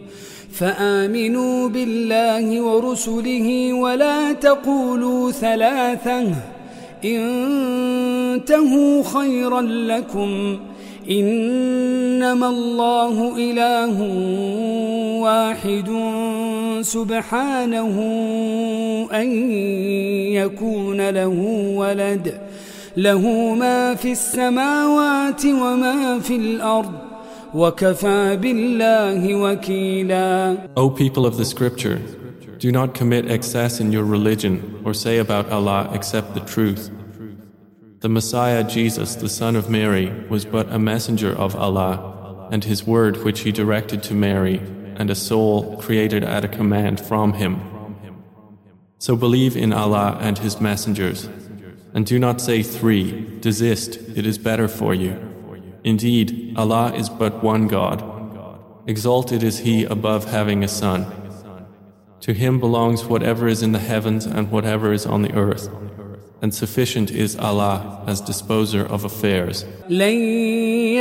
فآمنوا بالله ورسله ولا تقولوا ثلاثة. انتهوا خيرا لكم. إنما الله إله واحد سبحانه أن يكون له ولد. له ما في السماوات وما في الأرض. O people of the scripture, do not commit excess in your religion or say about Allah except the truth. The Messiah Jesus, the son of Mary, was but a messenger of Allah, and his word which he directed to Mary, and a soul created at a command from him. So believe in Allah and his messengers, and do not say three, desist, it is better for you. Indeed, Allah is but one God. Exalted is He above having a son. To Him belongs whatever is in the heavens and whatever is on the earth and sufficient is Allah as disposer of affairs.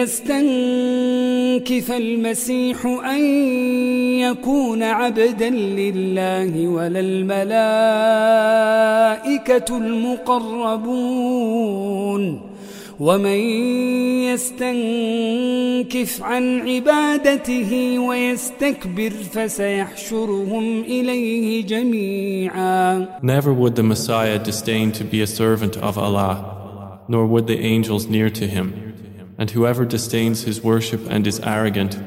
يستنكف المسيح أن يكون عبدا لله ولا الملائكة المقربون ومن يستنكف عن عبادته ويستكبر فسيحشرهم إليه جميعا Never would the Messiah disdain to be a servant of Allah, nor would the angels near to him. And whoever disdains his worship and is arrogant,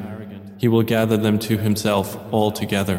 he will gather them to himself all together.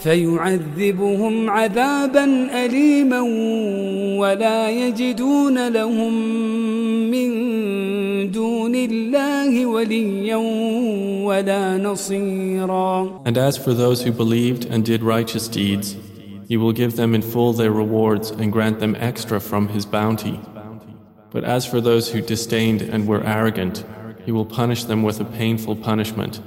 فيعذبهم عذابا أليما ولا يجدون لهم من دون الله وليا ولا نصيرا And as for those who believed and did righteous deeds, He will give them in full their rewards and grant them extra from His bounty. But as for those who disdained and were arrogant, He will punish them with a painful punishment,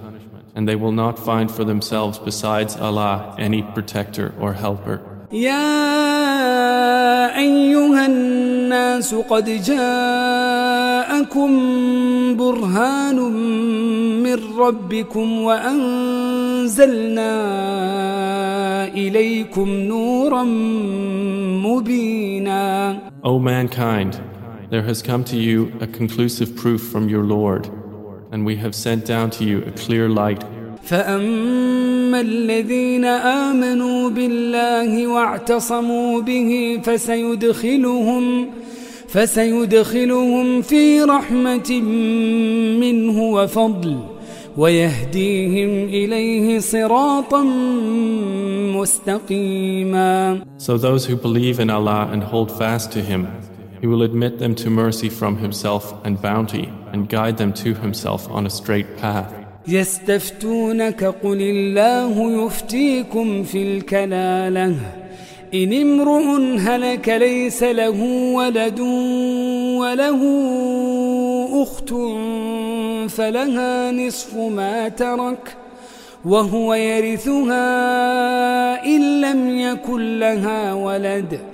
and they will not find for themselves besides Allah any protector or helper. يا أيها الناس قد جاءكم برهان من ربكم وأنزلنا إليكم نورا مبينا O mankind, there has come to you a conclusive proof from your Lord, and we have sent down to you a clear light. فأما الذين آمنوا بالله واعتصموا به فسيدخلهم فسيدخلهم في رحمة منه وفضل ويهديهم إليه صراطا مستقيما So those who believe in Allah and hold fast to Him, He will admit them to mercy from Himself and bounty, and guide them to Himself on a straight path. يستفتونك قل الله يفتيكم في الكلالة إن امرؤ هلك ليس له ولد وله أخت فلها نصف ما ترك وهو يرثها إن لم يكن لها ولد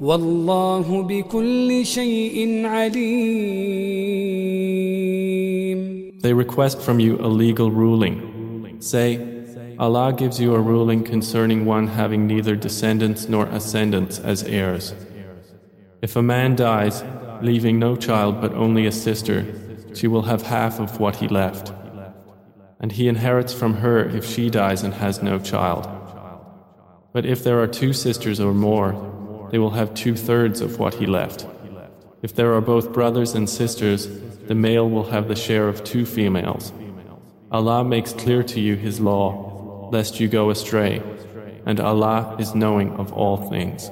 والله بكل شيء عليم They request from you a legal ruling. Say, Allah gives you a ruling concerning one having neither descendants nor ascendants as heirs. If a man dies, leaving no child but only a sister, she will have half of what he left. And he inherits from her if she dies and has no child. But if there are two sisters or more, they will have two thirds of what he left. If there are both brothers and sisters, the male will have the share of two females. Allah makes clear to you His law, lest you go astray, and Allah is knowing of all things.